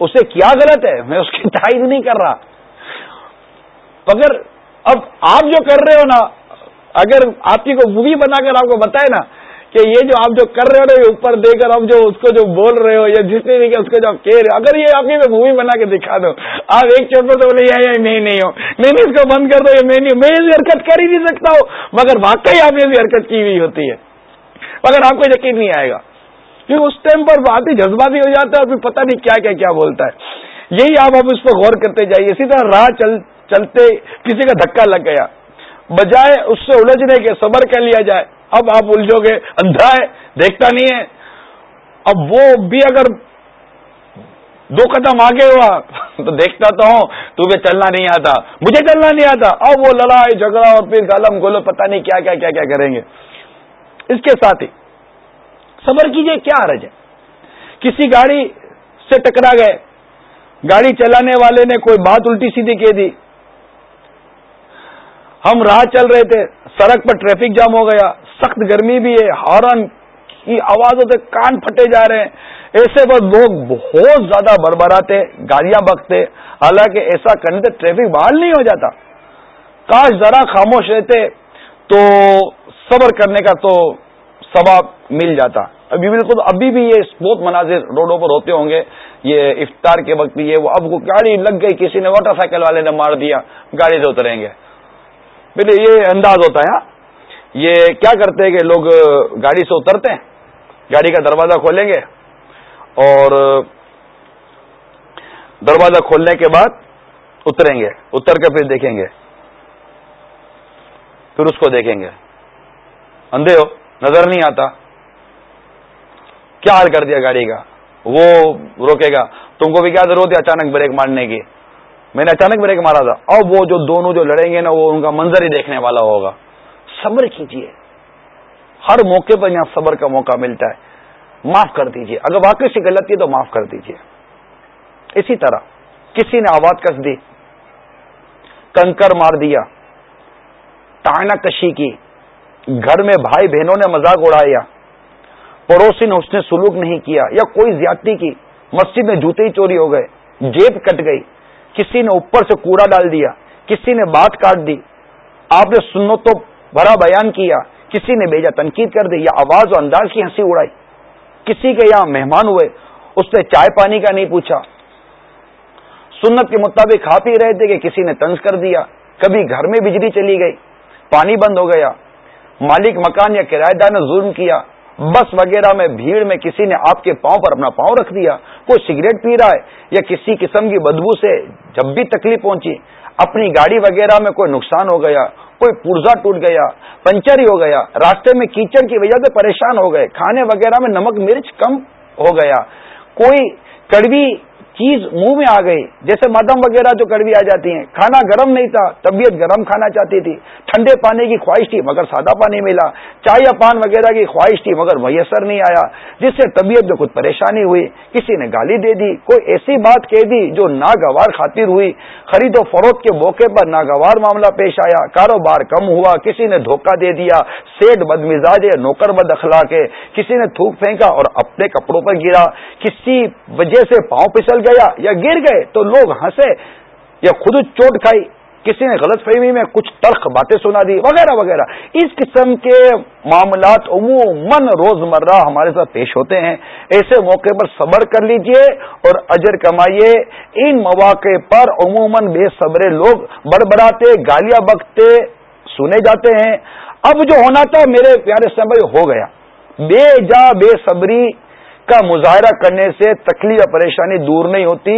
اس سے کیا غلط ہے؟ میں اس کی تائید نہیں کر رہا۔ مگر اب آپ جو کر رہے ہو نا، اگر آپ کی کو مووی بنا کر آپ کو بتائے نا کہ یہ جو آپ جو کر رہے ہو نا اوپر دے کر اب جو اس کو جو بول رہے ہو، یا جس نے اس کو جو آپ کہہ رہے ہو، اگر یہ آپ کی مووی بنا کے دکھا دو، آپ ایک چوٹ پر تو بولے، یہ میں نہیں ہوں۔ میں نے اس کو بند کر دو، یہ میں نہیں ہوں۔ میں یہ حرکت کر ہی نہیں سکتا ہوں۔ مگر واقعی آپ نے بھی حرکت کی ہوئی ہوتی ہے۔ مگر آپ کو یقین نہیں آئے گا۔ کیونکہ اس ٹائم پر بات ہی جذباتی ہو جاتا ہے اور پھر پتہ نہیں کیا کیا کیا بولتا ہے۔ یہی آپ اب اس پہ غور کرتے جائیے۔ اسی طرح راہ چل چلتے کسی کا دھکا لگ گیا۔ بجائے اس سے الجھنے کے صبر کر لیا جائے۔ اب آپ الجھو گے، اندھا ہے، دیکھتا نہیں ہے۔ اب وہ بھی اگر دو قدم آگے ہوا، تو دیکھتا تو ہوں تمہیں چلنا نہیں آتا۔ مجھے چلنا نہیں آتا۔ اب وہ لڑائی، جھگڑا اور پھر گالم گولو، پتہ نہیں کیا کیا کیا کیا کریں گے۔ اس کے ساتھ ہی۔ صبر کیجیے کیا حرج ہے؟ کسی گاڑی سے ٹکرا گئے، گاڑی چلانے والے نے کوئی بات الٹی سیدھی کہہ دی۔ ہم راہ چل رہے تھے، سڑک پر ٹریفک جام ہو گیا، سخت گرمی بھی ہے ہارن کی آوازوں سے کان پھٹے جا رہے ہیں۔ ایسے پر لوگ بہت زیادہ بربراتے گاڑیاں بکتے۔ حالانکہ ایسا کرنے سے ٹریفک بحال نہیں ہو جاتا۔ کاش ذرا خاموش رہتے تو صبر کرنے کا تو ثواب مل جاتا۔ ابھی بالکل ابھی بھی یہ بہت مناظر روڈوں پر ہوتے ہوں گے۔ یہ افطار کے وقت بھی یہ وہ اب گاڑی لگ گئی، کسی نے موٹر سائیکل والے نے مار دیا، گاڑی سے اتریں گے۔ پہلے یہ انداز ہوتا ہے ہاں؟ یہ کیا کرتے ہیں کہ لوگ گاڑی سے اترتے ہیں، گاڑی کا دروازہ کھولیں گے اور دروازہ کھولنے کے بعد اتریں گے، اتر کے پھر دیکھیں گے۔ پھر اس کو دیکھیں گے۔ اندھے ہو، نظر نہیں آتا۔ کیا حال کر دیا گاڑی کا؟ وہ روکے گا۔ تم کو بھی کیا ضرورت ہے اچانک بریک مارنے کی؟ میں نے اچانک بریک مارا تھا۔ اور وہ جو دونوں جو لڑیں گے نا، وہ ان کا منظر ہی دیکھنے والا ہوگا۔ صبر کیجیے ہر موقع پر یہاں صبر کا موقع ملتا ہے۔ معاف کر دیجیے اگر واقعی سے غلطی ہے تو معاف کر دیجیے اسی طرح کسی نے آواز کس دی؟ کنکر مار دیا۔ ٹائنا کشی کی۔ گھر میں بھائی بہنوں نے مذاق اڑایا۔ پڑوسی نے اس نے سلوک نہیں کیا یا کوئی زیادتی کی۔ مسجد میں جوتے ہی چوری ہو گئے۔ جیب کٹ گئی۔ کسی نے اوپر سے کوڑا ڈال دیا۔ کسی نے بات کاٹ دی۔ آپ نے سنو تو بڑا بیان کیا۔ کسی نے بیجا تنقید کر دی یا آواز و انداز کی ہنسی اڑائی۔ کسی کے یہاں مہمان ہوئے۔ اس نے چائے پانی کا نہیں پوچھا۔ سنت کے مطابق کھا پی رہے تھے کہ کسی نے تنز کر دیا۔ کبھی گھر میں بجلی چلی گئی۔ پانی بند ہو گیا۔ مالک مکان یا کرایہ دار نے ظلم کیا۔ بس وغیرہ میں بھیڑ میں کسی نے آپ کے پاؤں پر اپنا پاؤں رکھ دیا۔ کوئی سگریٹ پی رہا ہے یا کسی قسم کی بدبو سے جب بھی تکلیف پہنچی، اپنی گاڑی وغیرہ میں کوئی نقصان ہو گیا، کوئی پرزا ٹوٹ گیا پنچر ہی ہو گیا، راستے میں کیچڑ کی وجہ سے پریشان ہو گئے، کھانے وغیرہ میں نمک مرچ کم ہو گیا۔ کوئی کڑوی چیز منہ میں آ گئی۔ جیسے مدم وغیرہ جو کڑوی آ جاتی ہیں۔ کھانا گرم نہیں تھا، طبیعت گرم کھانا چاہتی تھی۔ ٹھنڈے پانی کی خواہش تھی، مگر سادہ پانی ملا۔ چائے یا پان وغیرہ کی خواہش تھی، مگر میسر نہیں آیا۔ جس سے طبیعت میں کچھ پریشانی ہوئی، کسی نے گالی دے دی، کوئی ایسی بات کہہ دی جو ناگوار خاطر ہوئی۔ خرید و فروخت کے موقع پر ناگوار معاملہ پیش آیا۔ کاروبار کم ہوا، کسی نے دھوکہ دے دیا۔ سیٹ بد مزاج ہے نوکر بد اخلاق ہے۔ کسی نے تھوک پھینکا اور اپنے کپڑوں پر گرا۔ کسی وجہ سے پاؤں پسل گیا یا گر گئے تو لوگ ہنسے یا خود چوٹ کھائی، کسی نے غلط فہمی میں کچھ تلخ باتیں سنا دی، وغیرہ وغیرہ۔ اس قسم کے معاملات عموماً روزمرہ ہمارے ساتھ پیش ہوتے ہیں۔ ایسے موقع پر صبر کر لیجیے اور اجر کمائیے۔ ان مواقع پر عموماً بے صبرے لوگ بڑبڑاتے، گالیاں بکتے، سنے جاتے ہیں۔ اب جو ہونا تھا میرے پیارے سمے ہو گیا۔ بے جا، بے صبری کا مظاہرہ کرنے سے تکلیف یا پریشانی دور نہیں ہوتی،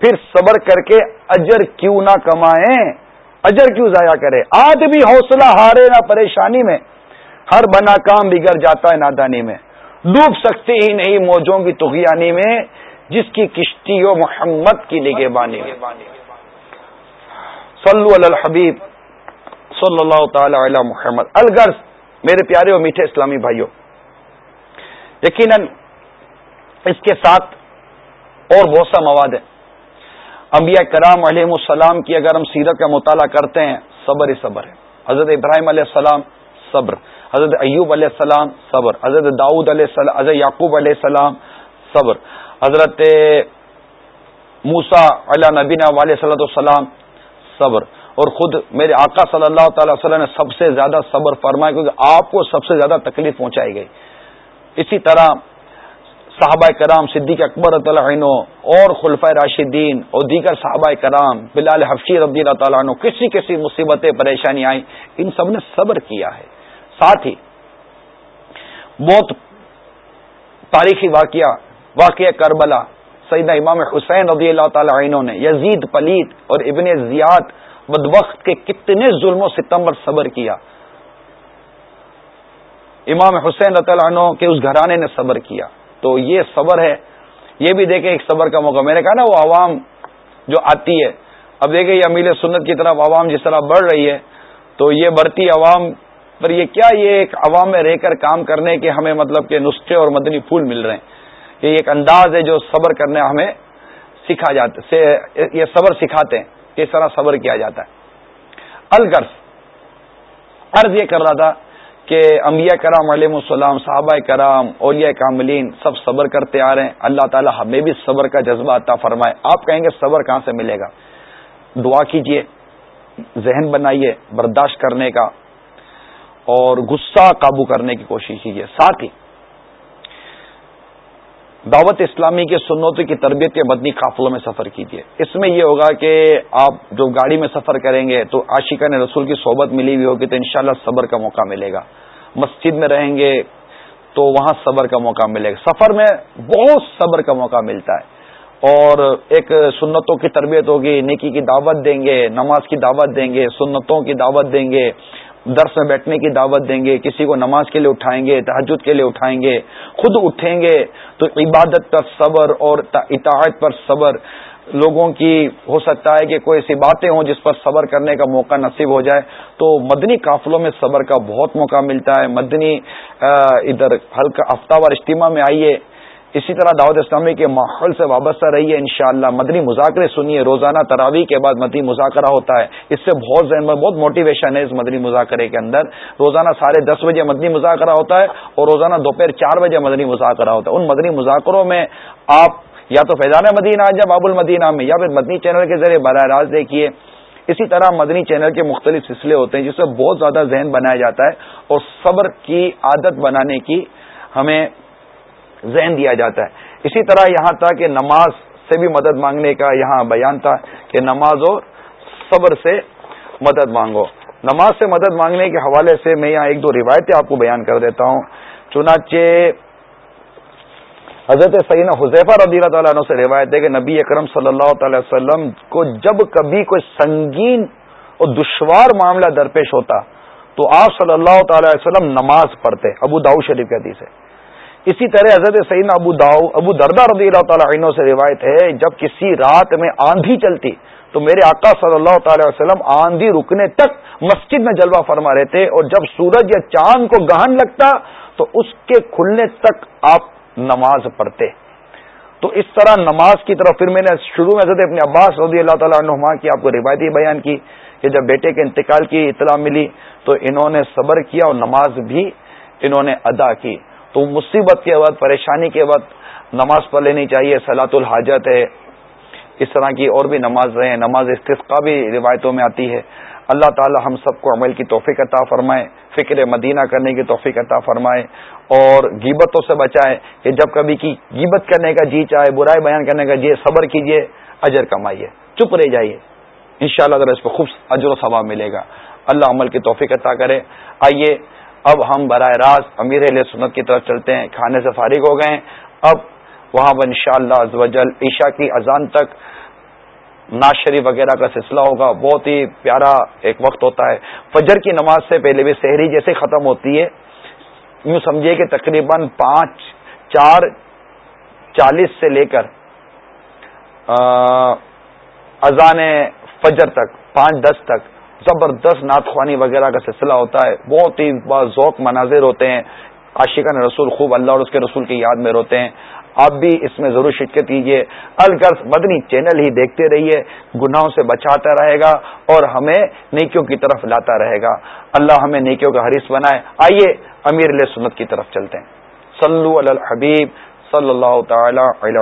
پھر صبر کر کے اجر کیوں نہ کمائیں، اجر کیوں ضائع کرے آج بھی حوصلہ ہارے نہ پریشانی میں، ہر بنا کام بگڑ جاتا ہے نادانی میں۔ ڈوب سکتے ہی نہیں موجوں کی تغیانی میں، جس کی کشتی ہو محمد کی نگہ بانی صلو علی الحبیب، صلی اللہ تعالی علی محمد۔ الغرض میرے پیارے اور میٹھے اسلامی بھائیوں، یقیناً اس کے ساتھ اور بہت سا مواد ہے انبیاء کرام علیہ السلام کی اگر ہم سیرت کا مطالعہ کرتے ہیں، صبر ہی صبر ہے۔ حضرت ابراہیم علیہ السلام، صبر۔ حضرت ایوب علیہ السلام، صبر۔ حضرت داؤد علیہ السلام، حضرت یعقوب علیہ السلام، صبر۔ حضرت موسا علیہ نبینہ علیہ صلاح السلام صبر۔ اور خود میرے آقا صلی اللہ تعالی وسلم نے سب سے زیادہ صبر فرمایا، کیونکہ آپ کو سب سے زیادہ تکلیف پہنچائی گئی۔ اسی طرح صحابہ کرام، صدیق اکبر عنہ اور خلفۂ راشدین اور دیگر صحابہ کرام، بلال حفشی رضی اللہ تعالیٰ عنہ، کسی کسی مصیبتیں پریشانی آئیں، ان سب نے صبر کیا ہے۔ ساتھ ہی بہت تاریخی واقعہ واقعہ کربلا سیدہ امام حسین رضی اللہ تعالی عنہ نے، یزید پلیت اور ابن زیاد بدوقت کے کتنے ظلم و ستم پر صبر کیا۔ امام حسین رضی اللہ عنہ کے اس گھرانے نے صبر کیا۔ تو یہ صبر ہے۔ یہ بھی دیکھیں ایک صبر کا موقع۔ میں نے کہا نا وہ عوام جو آتی ہے۔ اب دیکھیں یہ امیل سنت کی طرف عوام جس طرح بڑھ رہی ہے، تو یہ بڑھتی عوام پر یہ کیا یہ ایک عوام میں رہ کر کام کرنے کے ہمیں مطلب کہ نسخے اور مدنی پھول مل رہے ہیں۔ یہ ایک انداز ہے جو صبر کرنے ہمیں سکھا جاتا یہ صبر سکھاتے ہیں کہ اس طرح صبر کیا جاتا ہے۔ الغرض، عرض یہ کر رہا تھا کہ انبیاء کرام علیہ السلام، صحابہ کرام، اولیاء کاملین سب صبر کرتے آ رہے ہیں۔ اللہ تعالی ہمیں بھی صبر کا جذبہ عطا فرمائے۔ آپ کہیں گے صبر کہاں سے ملے گا؟ دعا کیجیے، ذہن بنائیے برداشت کرنے کا اور غصہ قابو کرنے کی کوشش کیجیے ساتھ ہی دعوت اسلامی کے سنتوں کی تربیت کے مدنی قافلوں میں سفر کیجیے۔ اس میں یہ ہوگا کہ آپ جو گاڑی میں سفر کریں گے تو عاشقہ نے رسول کی صحبت ملی ہوئی ہوگی تو انشاءاللہ صبر کا موقع ملے گا۔ مسجد میں رہیں گے تو وہاں صبر کا موقع ملے گا۔ سفر میں بہت صبر کا موقع ملتا ہے۔ اور ایک سنتوں کی تربیت ہوگی، نیکی کی دعوت دیں گے، نماز کی دعوت دیں گے، سنتوں کی دعوت دیں گے۔ درس میں بیٹھنے کی دعوت دیں گے، کسی کو نماز کے لیے اٹھائیں گے تحجد کے لیے اٹھائیں گے، خود اٹھیں گے، تو عبادت پر صبر اور اطاعت پر صبر لوگوں کی ہو سکتا ہے کہ کوئی ایسی باتیں ہوں جس پر صبر کرنے کا موقع نصیب ہو جائے۔ تو مدنی قافلوں میں صبر کا بہت موقع ملتا ہے۔ مدنی ادھر ہلکا ہفتہ وار اجتماع میں آئیے۔ اسی طرح دعوت اسلامی کے ماحول سے وابستہ رہیے انشاءاللہ۔ مدنی مذاکرے سنیے، روزانہ تراوی کے بعد مدنی مذاکرہ ہوتا ہے۔ اس سے بہت ذہن میں بہت موٹیویشن ہے اس مدنی مذاکرے کے اندر۔ روزانہ ساڑھے دس بجے مدنی مذاکرہ ہوتا ہے اور روزانہ دوپہر چار بجے مدنی مذاکرہ ہوتا ہے۔ ان مدنی مذاکروں میں آپ یا تو فیضان مدینہ یا باب المدینہ میں یا پھر مدنی چینل کے ذریعے براہ راست دیکھیے۔ اسی طرح مدنی چینل کے مختلف سلسلے ہوتے ہیں جس سے بہت زیادہ ذہن بنایا جاتا ہے اور صبر کی عادت بنانے کی ہمیں ذہن دیا جاتا ہے۔ اسی طرح یہاں تھا کہ نماز سے بھی مدد مانگنے کا یہاں بیان تھا کہ نماز اور صبر سے مدد مانگو۔ نماز سے مدد مانگنے کے حوالے سے میں یہاں ایک دو روایتیں آپ کو بیان کر دیتا ہوں۔ چنانچہ حضرت سعین حضیفہ رضی اللہ تعالیٰ عنہ سے روایت ہے کہ نبی اکرم صلی اللہ تعالی وسلم کو جب کبھی کوئی سنگین اور دشوار معاملہ درپیش ہوتا تو آپ صلی اللہ تعالی وسلم نماز پڑھتے۔ ابو داؤ شریف کے حدیث ہے۔ اسی طرح حضرت سعین ابو داؤ ابو دردہ رضی اللہ تعالیٰ عنہ سے روایت ہے، جب کسی رات میں آندھی چلتی، تو میرے آقا صلی اللہ تعالی وسلم آندھی رکنے تک مسجد میں جلوہ فرما رہتے اور جب سورج یا چاند کو گہن لگتا، تو اس کے کھلنے تک آپ نماز پڑھتے۔ تو اس طرح نماز کی طرف پھر میں نے شروع میں حضرت اپنے عباس رضی اللہ تعالیٰ عنہ کی آپ کو روایتی بیان کی کہ جب بیٹے کے انتقال کی اطلاع ملی، تو انہوں نے صبر کیا اور نماز بھی انہوں نے ادا کی۔ تو مصیبت کے وقت پریشانی کے وقت نماز پڑھ لینی چاہیے سلاۃ الحاجت ہے۔ اس طرح کی اور بھی نماز رہے نماز استفقہ بھی روایتوں میں آتی ہے۔ اللہ تعالی ہم سب کو عمل کی توفیق عطا فرمائے، فکر مدینہ کرنے کی توفیق عطا فرمائے اور گیبتوں سے بچائے کہ جب کبھی کی گیبت کرنے کا جی چاہے، برائی بیان کرنے کا جی صبر کیجیے اجر کمائیے۔ چپ رہ جائیے۔ ان شاء اللہ اس کو خوب اجر و ثواب ملے گا، اللہ عمل کی توفیق عطا کرے۔ آئیے اب ہم براہ راست امیر علیہ سنت کی طرف چلتے ہیں، کھانے سے فارغ ہو گئے اب وہاں پر ان شاء اللہ عشاء کی اذان تک ناشری وغیرہ کا سلسلہ ہوگا۔ بہت ہی پیارا ایک وقت ہوتا ہے۔ فجر کی نماز سے پہلے بھی شہری جیسے ختم ہوتی ہے۔ یوں سمجھیے کہ تقریباً پانچ، چار، چالیس سے لے کر اذان فجر تک، پانچ، دس تک زبردست ناتخوانی وغیرہ کا سلسلہ ہوتا ہے۔ بہت ہی ذوق مناظر ہوتے ہیں۔ عاشقان رسول خوب اللہ اور اس کے رسول کی یاد میں روتے ہیں۔ آپ بھی اس میں ضرور شرکت کیجیے الغرض مدنی چینل ہی دیکھتے رہیے۔ گناہوں سے بچاتا رہے گا اور ہمیں نیکیوں کی طرف لاتا رہے گا۔ اللہ ہمیں نیکیوں کا حریث بنائے۔ آئیے امیر سنت کی طرف چلتے ہیں۔ صلو علی الحبیب صلی اللہ تعالی علی